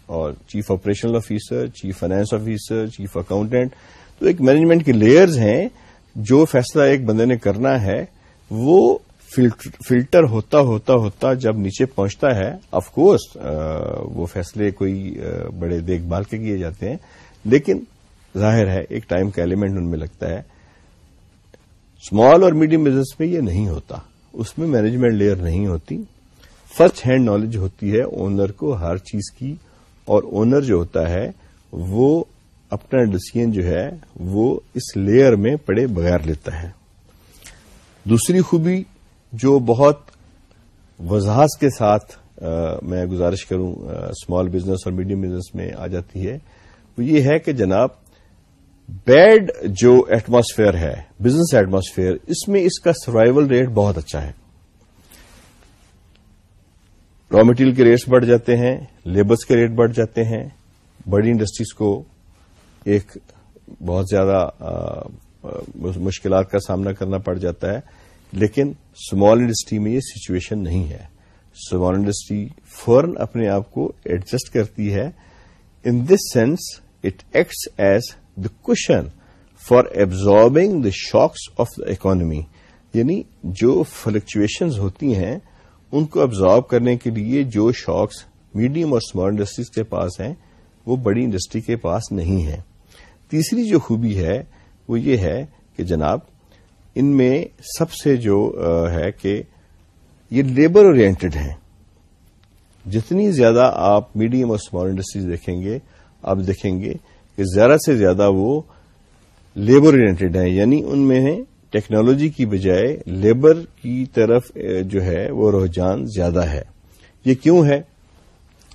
اور chief operational officer chief finance officer chief accountant تو ایک مینجمنٹ کے لیئرز ہیں۔ جو فیصلہ ایک بندے نے کرنا ہے، وہ فلٹر ہوتا ہوتا ہوتا جب نیچے پہنچتا ہے آف کورس وہ فیصلے کوئی بڑے دیکھ بھال کے کیے جاتے ہیں، لیکن ظاہر ہے، ایک ٹائم کا ایلیمنٹ ان میں لگتا ہے۔ اسمال اور میڈیم بزنس میں یہ نہیں ہوتا۔ اس میں مینجمنٹ لیئر نہیں ہوتی۔ فرسٹ ہینڈ نالج ہوتی ہے اونر کو ہر چیز کی، اور اونر جو ہوتا ہے، وہ اپنا ڈسیزن جو ہے وہ اس لیئر میں پڑے بغیر لیتا ہے۔ دوسری خوبی جو بہت وضاحت کے ساتھ میں گزارش کروں اسمال بزنس اور میڈیم بزنس میں آ جاتی ہے، وہ یہ ہے کہ جناب بیڈ جو ایٹماسفیئر ہے بزنس ایٹماسفیئر اس میں اس کا سروائول ریٹ بہت اچھا ہے۔ را مٹیریل کے ریٹس بڑھ جاتے ہیں لیبرس کے ریٹ بڑھ جاتے ہیں، بڑی انڈسٹریز کو ایک بہت زیادہ مشکلات کا سامنا کرنا پڑ جاتا ہے، لیکن اسمال انڈسٹری میں یہ سچویشن نہیں ہے۔ اسمال انڈسٹری فورن اپنے آپ کو ایڈجسٹ کرتی ہے۔ In this sense it acts as the cushion for absorbing the shocks of the economy یعنی جو فلکچویشنز ہوتی ہیں، ان کو ابزارو کرنے کے لیے جو شاکس میڈیم اور اسمال انڈسٹریز کے پاس ہیں، وہ بڑی انڈسٹری کے پاس نہیں ہے تیسری جو خوبی ہے وہ یہ ہے کہ جناب، ان میں سب سے جو ہے کہ یہ لیبر اورینٹڈ ہیں۔ جتنی زیادہ آپ میڈیم اور اسمال انڈسٹریز دیکھیں گے، آپ دیکھیں گے کہ زیادہ سے زیادہ وہ لیبر اورینٹڈ ہیں۔ یعنی ان میں ٹیکنالوجی کی بجائے لیبر کی طرف جو ہے وہ رجحان زیادہ ہے۔ یہ کیوں ہے؟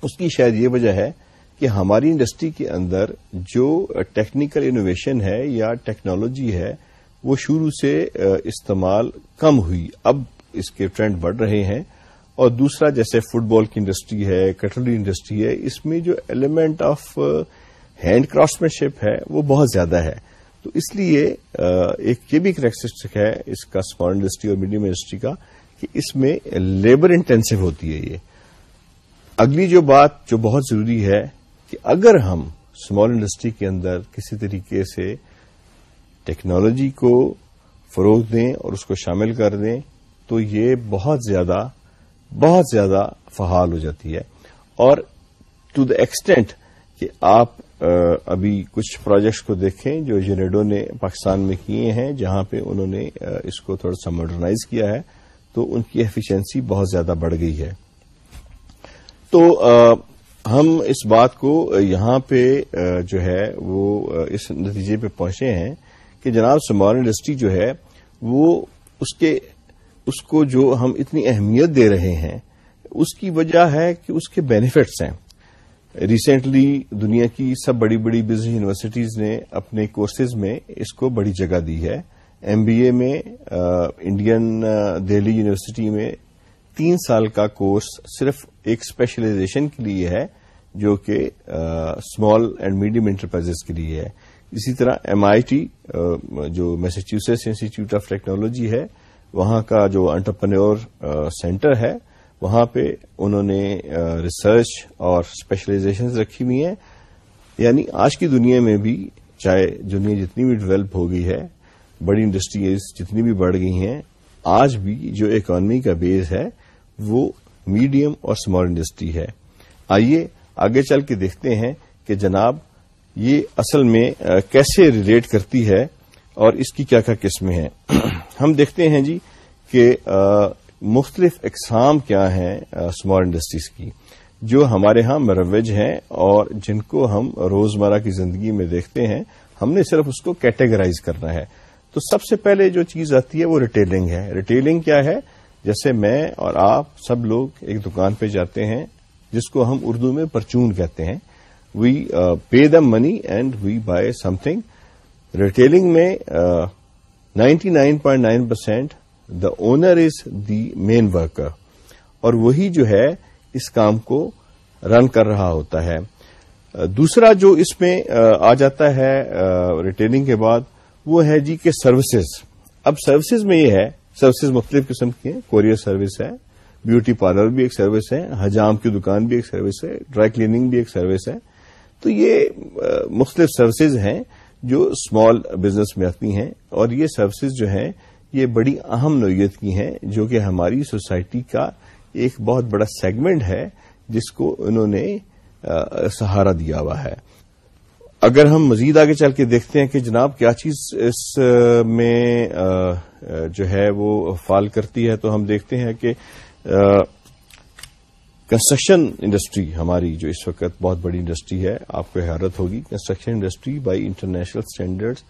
اس کی شاید یہ وجہ ہے کہ ہماری انڈسٹری کے اندر جو ٹیکنیکل انوویشن ہے یا ٹیکنالوجی ہے، وہ شروع سے استعمال کم ہوئی۔ اب اس کے ٹرینڈ بڑھ رہے ہیں۔ اور دوسرا، جیسے فٹ بال کی انڈسٹری ہے، کٹلری انڈسٹری ہے، اس میں جو element of hand craft ship ہے، وہ بہت زیادہ ہے۔ تو اس لیے ایک یہ بھی کریکٹرسٹک ہے اس کا اسمال انڈسٹری اور میڈیم انڈسٹری کا، کہ اس میں لیبر انٹینسو ہوتی ہے یہ۔ اگلی جو بات جو بہت ضروری ہے کہ اگر ہم اسمال انڈسٹری کے اندر کسی طریقے سے ٹیکنالوجی کو فروغ دیں اور اس کو شامل کر دیں، تو یہ بہت زیادہ بہت زیادہ فعال ہو جاتی ہے۔ اور ٹو دا ایکسٹینٹ کہ آپ ابھی کچھ پروجیکٹس کو دیکھیں جو جنیڈو نے پاکستان میں کیے ہیں، جہاں پہ انہوں نے اس کو تھوڑا سا ماڈرنائز کیا ہے، تو ان کی ایفیشنسی بہت زیادہ بڑھ گئی ہے۔ تو ہم اس بات کو یہاں پہ جو ہے، وہ اس نتیجے پہ پہنچے ہیں کہ جناب اسمال انڈسٹری جو ہے، وہ اس کے، اس کو جو ہم اتنی اہمیت دے رہے ہیں، اس کی وجہ ہے کہ اس کے بینیفٹس ہیں۔ ریسنٹلی دنیا کی سب بڑی بڑی بزنس یونیورسٹیز نے اپنے کورسز میں اس کو بڑی جگہ دی ہے۔ ایم بی اے میں انڈین دہلی یونیورسٹی میں تین سال کا کورس صرف ایک اسپیشلائزیشن کے لیے ہے، جو کہ اسمال اینڈ میڈیم انٹرپرائز کے لیے ہے۔ اسی طرح ایم آئی ٹی جو میساچیوسٹس انسٹیٹیوٹ آف ٹیکنالوجی ہے، وہاں کا جو انٹرپرنور سینٹر ہے، وہاں پہ انہوں نے ریسرچ اور اسپیشلائزیشن رکھی ہوئی ہیں۔ یعنی آج کی دنیا میں بھی چاہے دنیا جتنی بھی ڈیولپ ہو گئی ہے، بڑی انڈسٹریز جتنی بھی بڑھ گئی ہیں، آج بھی جو اکانمی کا بیس ہے، وہ میڈیم اور اسمال انڈسٹری ہے۔ آئیے آگے چل کے دیکھتے ہیں کہ جناب یہ اصل میں کیسے ریلیٹ کرتی ہے اور اس کی کیا کیا قسمیں ہیں۔ ہم دیکھتے ہیں جی کہ مختلف اقسام کیا ہیں اسمال انڈسٹریز کی۔ جو ہمارے ہاں مروج ہیں اور جن کو ہم روزمرہ کی زندگی میں دیکھتے ہیں، ہم نے صرف اس کو کیٹیگرائز کرنا ہے۔ تو سب سے پہلے جو چیز آتی ہے وہ ریٹیلنگ ہے۔ ریٹیلنگ کیا ہے؟ جیسے میں اور آپ سب لوگ ایک دکان پہ جاتے ہیں، جس کو ہم اردو میں پرچون کہتے ہیں۔ We pay the money and we buy something retailing میں ninety nine point nine percent the owner is the main worker اور وہی جو ہے، اس کام کو رن کر رہا ہوتا ہے۔ uh, دوسرا جو اس میں uh, آ جاتا ہے uh, ریٹیلنگ کے بعد، وہ ہے جی کہ سروسز اب سروسز میں یہ ہے سروسز مختلف قسم کی ہیں۔ کوریئر سروس ہے بیوٹی پارلر بھی ایک سروس ہے، حجام کی دکان بھی ایک سروس ہے ڈرائی کلیننگ بھی ایک سروس ہے۔ تو یہ مختلف سروسز ہیں جو اسمال بزنس میں آتی ہیں۔ اور یہ سروسز جو ہیں، یہ بڑی اہم نوعیت کی ہیں جو کہ ہماری سوسائٹی کا ایک بہت بڑا سیگمنٹ ہے، جس کو انہوں نے سہارا دیا ہوا ہے۔ اگر ہم مزید آگے چل کے دیکھتے ہیں کہ جناب کیا چیز اس میں جو ہے وہ فال کرتی ہے تو ہم دیکھتے ہیں کہ کنسٹرکشن انڈسٹری ہماری جو اس وقت بہت بڑی انڈسٹری ہے آپ کو حیرت ہوگی construction industry by international standards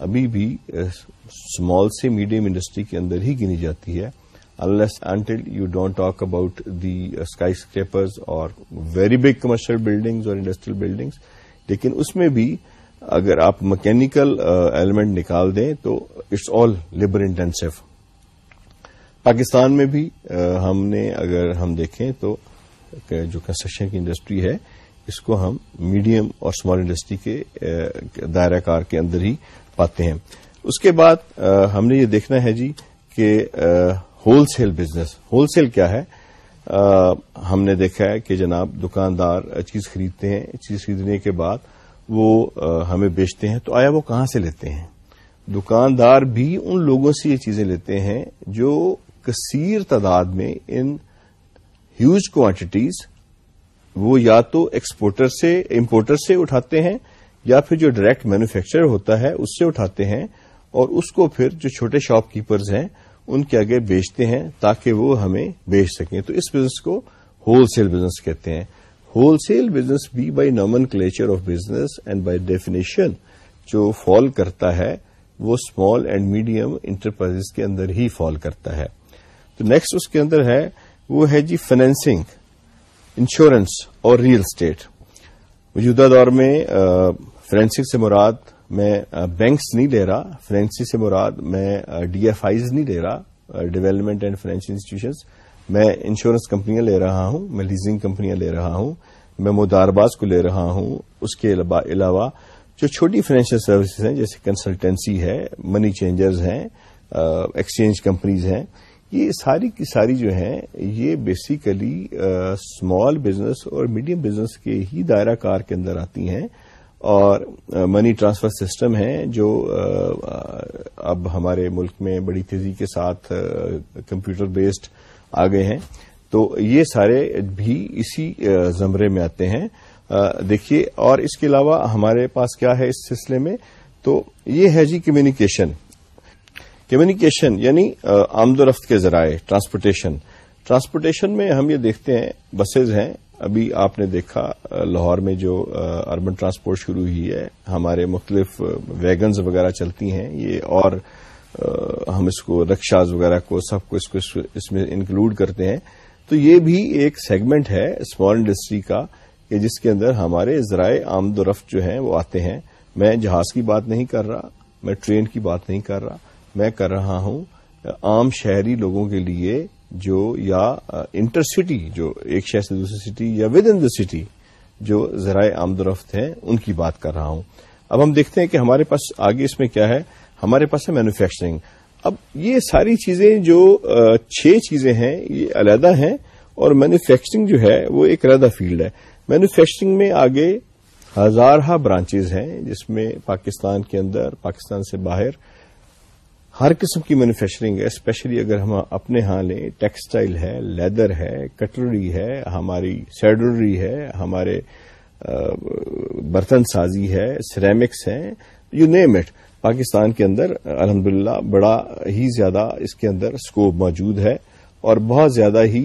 ابھی بھی اسمال سے میڈیم انڈسٹری کے اندر ہی گنی جاتی ہے۔ unless until you don't talk about the uh, skyscrapers or very big commercial buildings or industrial buildings لیکن اس میں بھی اگر آپ مکینکل ایلیمنٹ uh, نکال دیں تو it's all labour intensive Pakistan میں بھی uh, ہم نے اگر ہم دیکھیں تو جو کنسٹرکشن کی انڈسٹری ہے، اس کو ہم میڈیم اور اسمال انڈسٹری کے uh, دائرہ کار کے اندر ہی پاتے ہیں۔ اس کے بعد ہم نے یہ دیکھنا ہے جی کہ wholesale business wholesale کیا ہے؟ ہم نے دیکھا ہے کہ جناب دکاندار چیز خریدتے ہیں چیز خریدنے کے بعد وہ ہمیں بیچتے ہیں، تو آیا وہ کہاں سے لیتے ہیں؟ دکاندار بھی ان لوگوں سے یہ چیزیں لیتے ہیں جو کثیر تعداد میں ان ہیوج کوانٹٹیز وہ یا تو ایکسپورٹر سے امپورٹر سے اٹھاتے ہیں یا پھر جو ڈائریکٹ مینوفیکچر ہوتا ہے اس سے اٹھاتے ہیں اور اس کو پھر جو چھوٹے شاپ کیپرز ہیں ان کے آگے بیچتے ہیں تاکہ وہ ہمیں بیچ سکیں۔ تو اس بزنس کو ہول سیل بزنس کہتے ہیں۔ ہول سیل بزنس بھی by nomenclature of business and by definition جو فال کرتا ہے، وہ اسمال اینڈ میڈیم انٹرپرائز کے اندر ہی فال کرتا ہے۔ تو نیکسٹ اس کے اندر ہے، وہ ہے جی فائنینسنگ انشورنس اور ریئل اسٹیٹ موجودہ دور میں فائنینسنگ سے مراد میں بینکس نہیں لے رہا فائنینسی سے مراد میں ڈی ایف آئیز نہیں لے رہا ڈیولپمنٹ اینڈ فائنینشیل انسٹیٹیوشنز میں انشورنس کمپنیاں لے رہا ہوں، میں لیزنگ کمپنیاں لے رہا ہوں، میں مدارباز کو لے رہا ہوں. اس کے علاوہ جو چھوٹی فائنینشیل سروسز ہیں، جیسے کنسلٹینسی ہے منی چینجرز ہیں ایکسچینج کمپنیز ہیں، یہ ساری کی ساری جو ہیں، یہ بیسیکلی اسمال بزنس اور میڈیم بزنس کے ہی دائرہ کار کے اندر آتی ہیں. اور منی ٹرانسفر سسٹم ہیں جو اب ہمارے ملک میں بڑی تیزی کے ساتھ کمپیوٹر بیسڈ آ گئے ہیں۔ تو یہ سارے بھی اسی زمرے میں آتے ہیں۔ دیکھیے، اور اس کے علاوہ ہمارے پاس کیا ہے اس سلسلے میں؟ تو یہ ہے جی کمیونیکیشن کمیونیکیشن یعنی آمد و رفت کے ذرائع ٹرانسپورٹیشن ٹرانسپورٹیشن میں ہم یہ دیکھتے ہیں بسز ہیں۔ ابھی آپ نے دیکھا لاہور میں جو اربن ٹرانسپورٹ شروع ہوئی ہے، ہمارے مختلف ویگنز وغیرہ چلتی ہیں، یہ اور ہم اس کو رکشاز وغیرہ کو، سب کو اس کو اس میں انکلوڈ کرتے ہیں۔ تو یہ بھی ایک سیگمنٹ ہے اسمال انڈسٹری کا، کہ جس کے اندر ہمارے ذرائع آمد و رفت جو ہیں وہ آتے ہیں۔ میں جہاز کی بات نہیں کر رہا، میں ٹرین کی بات نہیں کر رہا، میں کر رہا ہوں عام شہری لوگوں کے لیے جو یا انٹر سٹی جو ایک شہر سے دوسری سٹی یا ود ان دا سٹی جو ذرائع آمد و رفت ہیں، ان کی بات کر رہا ہوں۔ اب ہم دیکھتے ہیں کہ ہمارے پاس آگے اس میں کیا ہے۔ ہمارے پاس ہے مینوفیکچرنگ اب یہ ساری چیزیں جو چھ چیزیں ہیں، یہ علیحدہ ہیں اور مینوفیکچرنگ جو ہے، وہ ایک علیحدہ فیلڈ ہے۔ مینوفیکچرنگ میں آگے ہزارہ برانچز ہیں، جس میں پاکستان کے اندر، پاکستان سے باہر ہر قسم کی مینوفیکچرنگ ہے اسپیشلی اگر ہم اپنے ہاں لیں ٹیکسٹائل ہے لیدر ہے کٹلری ہے، ہماری سیڈلری ہے، ہمارے برتن سازی ہے سریمکس ہیں یو نیم اٹ پاکستان کے اندر، الحمدللہ، بڑا ہی زیادہ اس کے اندر اسکوپ موجود ہے اور بہت زیادہ ہی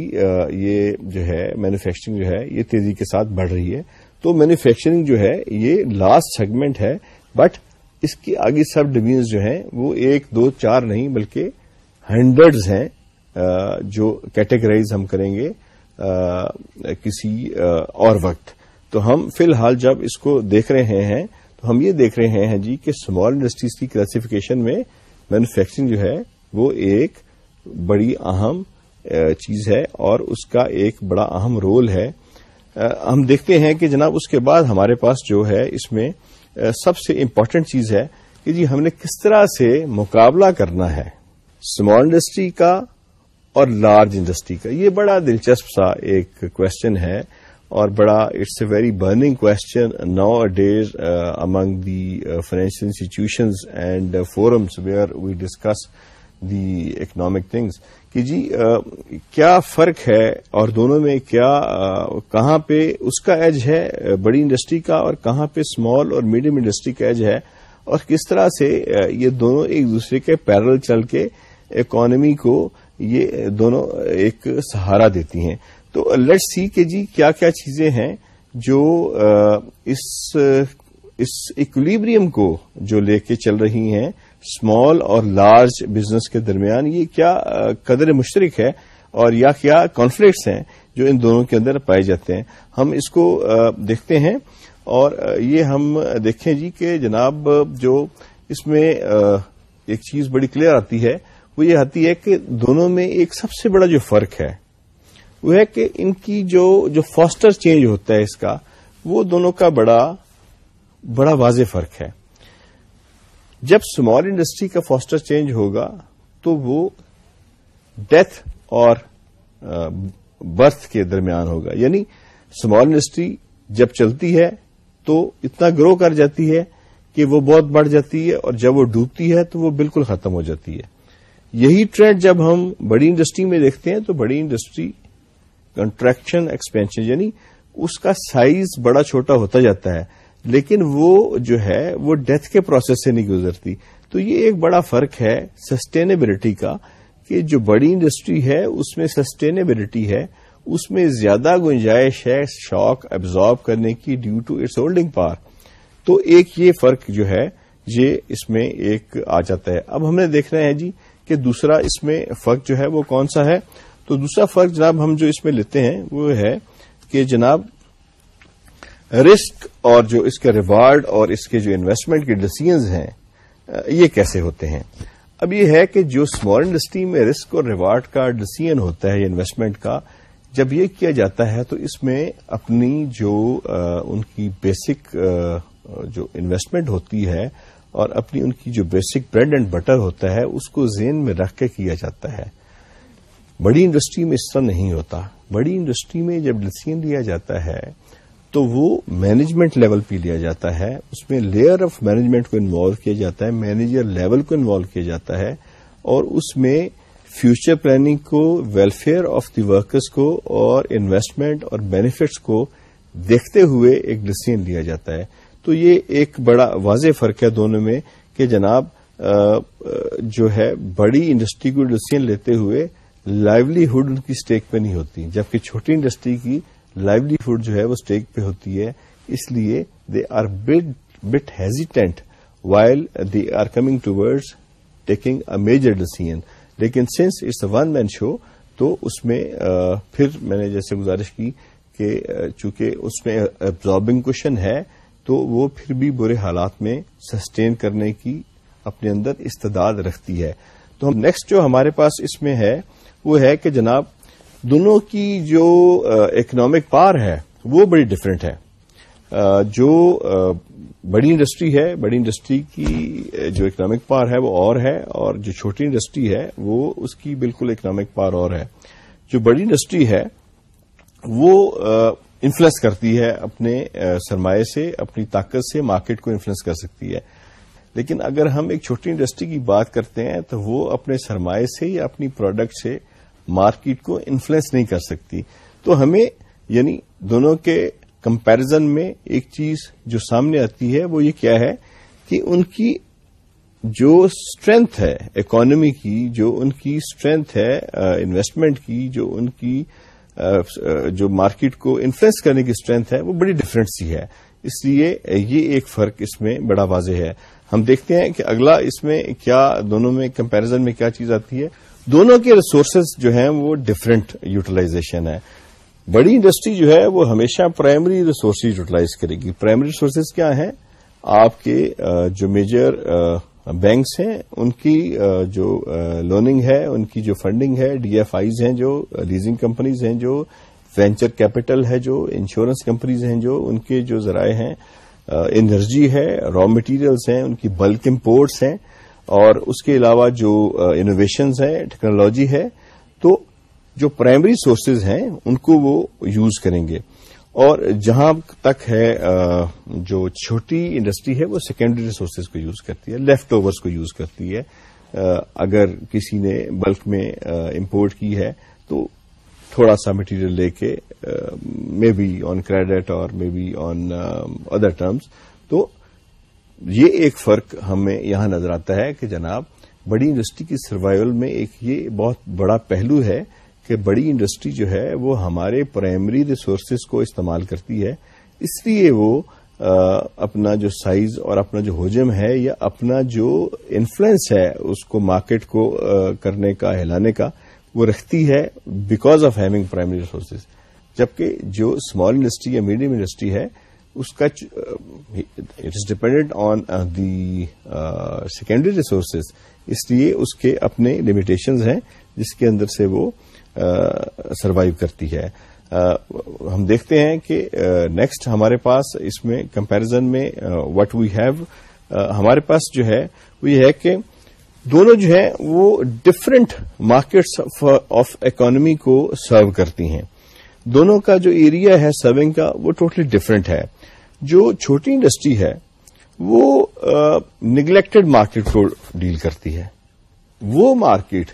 یہ جو ہے مینوفیکچرنگ جو ہے، یہ تیزی کے ساتھ بڑھ رہی ہے۔ تو مینوفیکچرنگ جو ہے، یہ لاسٹ سیگمنٹ ہے بٹ اس کی آگے سب ڈویژنز جو ہیں وہ ایک، دو، چار نہیں، بلکہ ہنڈریڈز ہیں جو کیٹیگرائز ہم کریں گے کسی اور وقت۔ تو ہم فی الحال جب اس کو دیکھ رہے ہیں، تو ہم یہ دیکھ رہے ہیں جی کہ اسمال انڈسٹریز کی کلاسیفیکیشن میں مینوفیکچرنگ جو ہے، وہ ایک بڑی اہم چیز ہے اور اس کا ایک بڑا اہم رول ہے۔ ہم دیکھتے ہیں کہ جناب اس کے بعد ہمارے پاس جو ہے، اس میں سب سے امپورٹنٹ چیز ہے کہ جی ہم نے کس طرح سے مقابلہ کرنا ہے اسمال انڈسٹری کا اور لارج انڈسٹری کا۔ یہ بڑا دلچسپ سا ایک کوشچن ہے اور بڑا it's a very burning question nowadays among the financial institutions and forums where we discuss the economic things کہ جی کیا فرق ہے اور دونوں میں کیا کہاں پہ اس کا ایج ہے بڑی انڈسٹری کا اور کہاں پہ اسمال اور میڈیم انڈسٹری کا ایج ہے اور کس طرح سے یہ دونوں ایک دوسرے کے پیرل چل کے اکانومی کو یہ دونوں ایک سہارا دیتی ہیں۔ تو لیٹ سی کہ جی کیا کیا چیزیں ہیں جو اس اس اکولیبریم کو جو لے کے چل رہی ہیں۔ اسمال اور لارج بزنس کے درمیان یہ کیا قدر مشترک ہے اور یا کیا کانفلکٹس ہیں جو ان دونوں کے اندر پائے جاتے ہیں۔ ہم اس کو دیکھتے ہیں اور یہ ہم دیکھیں جی کہ جناب، جو اس میں ایک چیز بڑی کلیئر آتی ہے، وہ یہ آتی ہے کہ دونوں میں ایک سب سے بڑا جو فرق ہے، وہ ہے کہ ان کی جو جو فاسٹر چینج ہوتا ہے اس کا، وہ دونوں کا بڑا بڑا واضح فرق ہے۔ جب اسمال انڈسٹری کا فاسٹر چینج ہوگا تو وہ ڈیتھ اور برتھ کے درمیان ہوگا۔ یعنی اسمال انڈسٹری جب چلتی ہے تو اتنا گرو کر جاتی ہے کہ وہ بہت بڑھ جاتی ہے اور جب وہ ڈوبتی ہے تو وہ بالکل ختم ہو جاتی ہے۔ یہی ٹرینڈ جب ہم بڑی انڈسٹری میں دیکھتے ہیں تو بڑی انڈسٹری کنٹریکشن ایکسپینشن یعنی اس کا سائز بڑا چھوٹا ہوتا جاتا ہے۔ لیکن وہ جو ہے، وہ ڈیتھ کے پروسیس سے نہیں گزرتی۔ تو یہ ایک بڑا فرق ہے سسٹینیبلٹی کا، کہ جو بڑی انڈسٹری ہے، اس میں سسٹینیبلٹی ہے۔ اس میں زیادہ گنجائش ہے شاک ابزارب کرنے کی ڈیو ٹو اٹس ہولڈنگ پار تو ایک یہ فرق جو ہے، یہ اس میں ایک آ جاتا ہے۔ اب ہم نے دیکھ رہے ہیں جی کہ دوسرا اس میں فرق جو ہے، وہ کون سا ہے؟ تو دوسرا فرق جناب ہم جو اس میں لیتے ہیں، وہ ہے کہ جناب رسک اور جو اس کے ریوارڈ اور اس کے جو انویسٹمنٹ کے ڈسیزنز ہیں، یہ کیسے ہوتے ہیں؟ اب یہ ہے کہ جو اسمال انڈسٹری میں رسک اور ریوارڈ کا ڈسیزن ہوتا ہے انویسٹمنٹ کا، جب یہ کیا جاتا ہے تو اس میں اپنی جو ان کی بیسک جو انویسٹمنٹ ہوتی ہے اور اپنی ان کی جو بیسک بریڈ اینڈ بٹر ہوتا ہے، اس کو زین میں رکھ کے کیا جاتا ہے۔ بڑی انڈسٹری میں اس طرح نہیں ہوتا۔ بڑی انڈسٹری میں جب ڈسیزن لیا جاتا ہے تو وہ مینجمنٹ لیول پہ لیا جاتا ہے۔ اس میں لیئر آف مینجمنٹ کو انوالو کیا جاتا ہے مینیجر لیول کو انوالو کیا جاتا ہے۔ اور اس میں فیوچر پلاننگ کو ویلفیئر آف دی ورکرز کو اور انویسٹمنٹ اور بینیفٹس کو دیکھتے ہوئے ایک ڈسیزن لیا جاتا ہے۔ تو یہ ایک بڑا واضح فرق ہے دونوں میں کہ جناب جو ہے بڑی انڈسٹری کو ڈسیزن لیتے ہوئے لائیولیہڈ ان کی اسٹیک پہ نہیں ہوتی، جبکہ چھوٹی انڈسٹری کی لائیولیہڈ جو ہے وہ اسٹیک پہ ہوتی ہے، اس لیے they are but hesitant while they are coming towards taking a major decision لیکن since it's a one man show تو اس میں پھر میں نے جیسے گزارش کی کہ چونکہ اس میں ابزاربنگ کوشچن ہے، تو وہ پھر بھی برے حالات میں سسٹین کرنے کی اپنے اندر استداد رکھتی ہے۔ تو نیکسٹ جو ہمارے پاس اس میں ہے، وہ ہے کہ جناب دونوں کی جو اکنامک پار ہے، وہ بڑی ڈفرینٹ ہے۔ جو بڑی انڈسٹری ہے، بڑی انڈسٹری کی جو اکنامک پار ہے، وہ اور ہے، اور جو چھوٹی انڈسٹری ہے، وہ اس کی بالکل اکنامک پار اور ہے۔ جو بڑی انڈسٹری ہے، وہ انفلوئنس کرتی ہے اپنے سرمایہ سے، اپنی طاقت سے مارکیٹ کو انفلوئنس کر سکتی ہے۔ لیکن اگر ہم ایک چھوٹی انڈسٹری کی بات کرتے ہیں، تو وہ اپنے سرمایہ سے یا اپنی پروڈکٹ سے مارکیٹ کو انفلوئنس نہیں کر سکتی۔ تو ہمیں یعنی دونوں کے کمپیرزن میں ایک چیز جو سامنے آتی ہے، وہ یہ کیا ہے کہ ان کی جو اسٹرینتھ ہے اکانومی کی، جو ان کی اسٹرینتھ ہے انویسٹمنٹ کی، جو ان کی جو مارکیٹ کو انفلوئنس کرنے کی اسٹرینتھ ہے، وہ بڑی ڈفرینٹ سی ہے۔ اس لیے یہ ایک فرق اس میں بڑا واضح ہے۔ ہم دیکھتے ہیں کہ اگلا اس میں کیا، دونوں میں کمپیرزن میں کیا چیز آتی ہے۔ دونوں کے ریسورسز جو ہیں وہ ڈفرینٹ یوٹیلائزیشن ہے بڑی انڈسٹری جو ہے وہ ہمیشہ پرائمری ریسورسز یوٹیلائز کرے گی۔ پرائمری ریسورسز کیا ہیں؟ آپ کے جو میجر بینکس ہیں، ان کی جو لوننگ ہے، ان کی جو فنڈنگ ہے ڈی ایف آئیز ہیں جو لیزنگ کمپنیز ہیں جو وینچر کیپٹل ہے جو انشورنس کمپنیز ہیں جو، ان کے جو ذرائع ہیں انرجی ہے را مٹیریلز ہیں، ان کی بلک امپورٹس ہیں۔ اور اس کے علاوہ جو انوویشنز ہیں ٹیکنالوجی ہے، تو جو پرائمری سورسز ہیں، ان کو وہ یوز کریں گے۔ اور جہاں تک ہے جو چھوٹی انڈسٹری ہے، وہ سیکنڈری ریسورسز کو یوز کرتی ہے لیفٹ اوورس کو یوز کرتی ہے۔ اگر کسی نے بلک میں امپورٹ کی ہے، تو تھوڑا سا مٹیریل لے کے مے بی آن کریڈٹ اور may be on other terms تو یہ ایک فرق ہمیں یہاں نظر آتا ہے کہ جناب، بڑی انڈسٹری کی سروائول میں ایک یہ بہت بڑا پہلو ہے کہ بڑی انڈسٹری جو ہے وہ ہمارے پرائمری ریسورسز کو استعمال کرتی ہے۔ اس لیے وہ اپنا جو سائز اور اپنا جو حجم ہے یا اپنا جو انفلوئنس ہے اس کو مارکیٹ کو کرنے کا، ہلانے کا، وہ رکھتی ہے because of having primary resources جبکہ جو اسمال انڈسٹری یا میڈیم انڈسٹری ہے اس کا it is dependent on the secondary resources اس لیے اس کے اپنے لمیٹیشنز ہیں جس کے اندر سے وہ uh, سروائو کرتی ہے۔ uh, ہم دیکھتے ہیں کہ uh, نیکسٹ ہمارے پاس اس میں کمپیرزن میں وٹ وی ہیو ہمارے پاس جو ہے، وہ یہ ہے کہ دونوں جو ہیں وہ ڈفرنٹ مارکیٹس آف اکانمی کو سرو کرتی ہیں۔ دونوں کا جو ایریا ہے سرونگ کا وہ ٹوٹلی ڈفرنٹ ہے۔ جو چھوٹی انڈسٹری ہے، وہ نگلیکٹڈ مارکیٹ کو ڈیل کرتی ہے۔ وہ مارکیٹ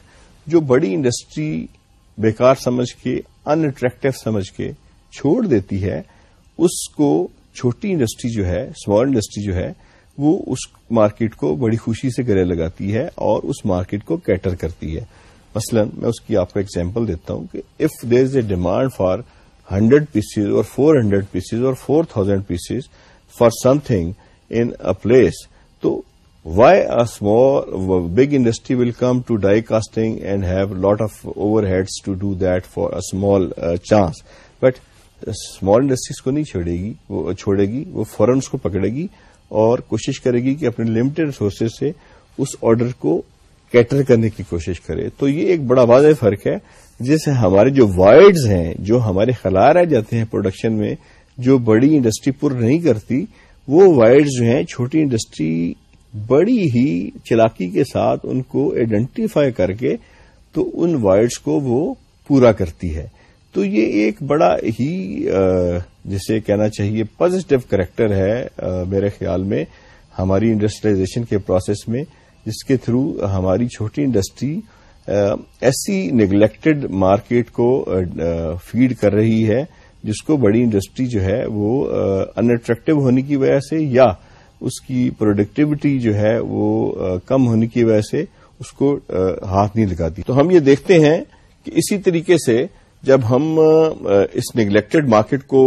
جو بڑی انڈسٹری بیکار سمجھ کے ان اٹریکٹو سمجھ کے چھوڑ دیتی ہے، اس کو چھوٹی انڈسٹری جو ہے اسمال انڈسٹری جو ہے، وہ اس مارکیٹ کو بڑی خوشی سے گلے لگاتی ہے اور اس مارکیٹ کو کیٹر کرتی ہے۔ مثلا میں اس کی آپ کو ایگزامپل دیتا ہوں کہ if there is a demand for hundred pieces اور فور ہنڈریڈ پیسز اور four thousand pieces for something in place تو why small big industry will come to die casting and have lot of overheads to do that for small chance but small industries کو نہیں چھوڑے گی، وہ چھوڑے گی، وہ فورن اس کو پکڑے گی اور کوشش کرے گی کہ اپنے لمیٹڈ ریسورسز سے اس آرڈر کو کیٹر کرنے کی کوشش کرے۔ تو یہ ایک بڑا واضح فرق ہے۔ جیسے ہمارے جو وائڈز ہیں، جو ہمارے خلا رہ جاتے ہیں پروڈکشن میں، جو بڑی انڈسٹری پر نہیں کرتی، وہ وائڈز جو ہیں، چھوٹی انڈسٹری بڑی ہی چلاکی کے ساتھ ان کو آئیڈینٹیفائی کر کے تو ان وائڈز کو وہ پورا کرتی ہے۔ تو یہ ایک بڑا ہی جسے کہنا چاہیے پازیٹو کریکٹر ہے میرے خیال میں ہماری انڈسٹریلائزیشن کے پروسیس میں، جس کے تھرو ہماری چھوٹی انڈسٹری ایسی نگلیکٹڈ مارکیٹ کو فیڈ کر رہی ہے، جس کو بڑی انڈسٹری جو ہے وہ ان ہونے کی وجہ سے یا اس کی پروڈکٹیوٹی جو ہے وہ کم ہونے کی وجہ سے اس کو ہاتھ نہیں لگاتی۔ تو ہم یہ دیکھتے ہیں کہ اسی طریقے سے جب ہم اس نگلیکٹڈ مارکیٹ کو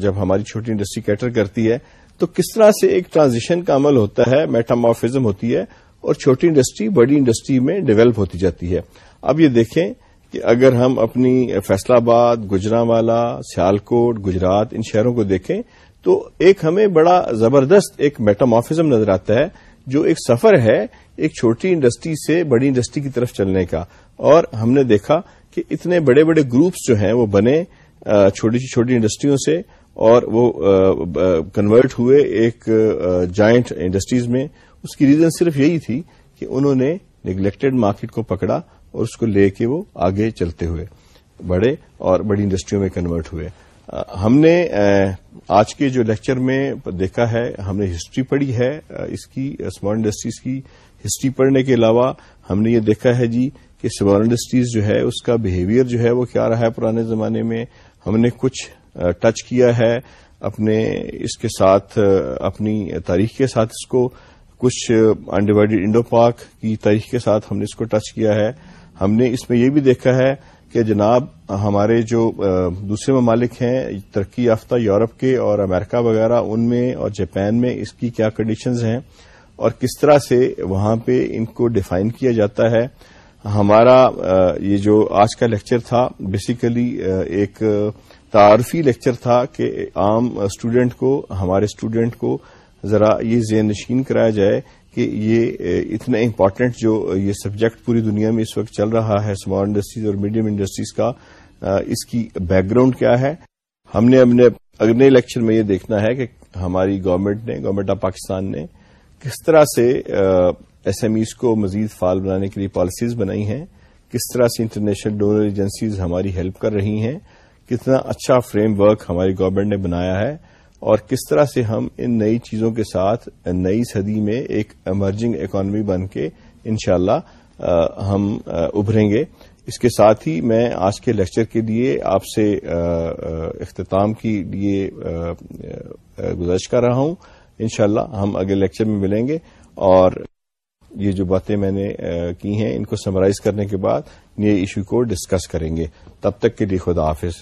جب ہماری چھوٹی انڈسٹری کیٹر کرتی ہے، تو کس طرح سے ایک ٹرانزیشن کا عمل ہوتا ہے میٹامارفزم ہوتی ہے اور چھوٹی انڈسٹری بڑی انڈسٹری میں ڈیولپ ہوتی جاتی ہے۔ اب یہ دیکھیں کہ اگر ہم اپنی فیصلہ آباد گجرا والا، سیالکوٹ، گجرات، ان شہروں کو دیکھیں تو ایک ہمیں بڑا زبردست ایک میٹامارفزم نظر آتا ہے، جو ایک سفر ہے ایک چھوٹی انڈسٹری سے بڑی انڈسٹری کی طرف چلنے کا۔ اور ہم نے دیکھا کہ اتنے بڑے بڑے گروپس جو ہیں وہ بنے چھوٹی چھوٹی انڈسٹریوں سے، اور وہ کنورٹ ہوئے ایک جائنٹ انڈسٹریز میں۔ اس کی ریزن صرف یہی تھی کہ انہوں نے نگلیکٹڈ مارکیٹ کو پکڑا اور اس کو لے کے وہ آگے چلتے ہوئے، بڑے اور بڑی انڈسٹریوں میں کنورٹ ہوئے۔ ہم نے آج کے جو لیکچر میں دیکھا ہے، ہم نے ہسٹری پڑھی ہے اس کی اسمال انڈسٹریز کی ہسٹری پڑھنے کے علاوہ ہم نے یہ دیکھا ہے جی کہ اسمال انڈسٹریز جو ہے، اس کا بہیویئر جو ہے وہ کیا رہا ہے پرانے زمانے میں۔ ہم نے کچھ ٹچ کیا ہے اپنے، اس کے ساتھ اپنی تاریخ کے ساتھ اس کو کچھ انڈیوائڈیڈ انڈو پاک کی تاریخ کے ساتھ ہم نے اس کو ٹچ کیا ہے۔ ہم نے اس میں یہ بھی دیکھا ہے کہ جناب ہمارے جو دوسرے ممالک ہیں، ترقی یافتہ یورپ کے اور امریکہ وغیرہ، ان میں اور جاپان میں اس کی کیا کنڈیشنز ہیں اور کس طرح سے وہاں پہ ان کو ڈیفائن کیا جاتا ہے۔ ہمارا یہ جو آج کا لیکچر تھا بیسیکلی ایک تعارفی لیکچر تھا کہ عام اسٹوڈینٹ کو، ہمارے اسٹوڈینٹ کو ذرا یہ ذہن نشین کرایا جائے کہ یہ اتنا امپورٹنٹ جو یہ سبجیکٹ پوری دنیا میں اس وقت چل رہا ہے اسمال انڈسٹریز اور میڈیم انڈسٹریز کا اس کی بیک گراؤنڈ کیا ہے؟ ہم نے اپنے، اگلے الیکشن میں یہ دیکھنا ہے کہ ہماری گورنمنٹ نے گورنمنٹ آف پاکستان نے کس طرح سے ایس ایم ایز کو مزید فعال بنانے کے لیے پالیسیز بنائی ہیں، کس طرح سے انٹرنیشنل ڈونر ایجنسیز ہماری ہیلپ کر رہی ہیں، کتنا اچھا فریم ورک ہماری گورنمنٹ نے بنایا ہے۔ اور کس طرح سے ہم ان نئی چیزوں کے ساتھ نئی صدی میں ایک ایمرجنگ اکانومی بن کے انشاءاللہ ہم ابھریں گے۔ اس کے ساتھ ہی میں آج کے لیکچر کے لیے آپ سے اختتام کے لیے گزارش کر رہا ہوں۔ انشاءاللہ ہم اگلے لیکچر میں ملیں گے۔ اور یہ جو باتیں میں نے کی ہیں، ان کو سمرائز کرنے کے بعد نئے ایشو کو ڈسکس کریں گے۔ تب تک کے لیے خدا حافظ۔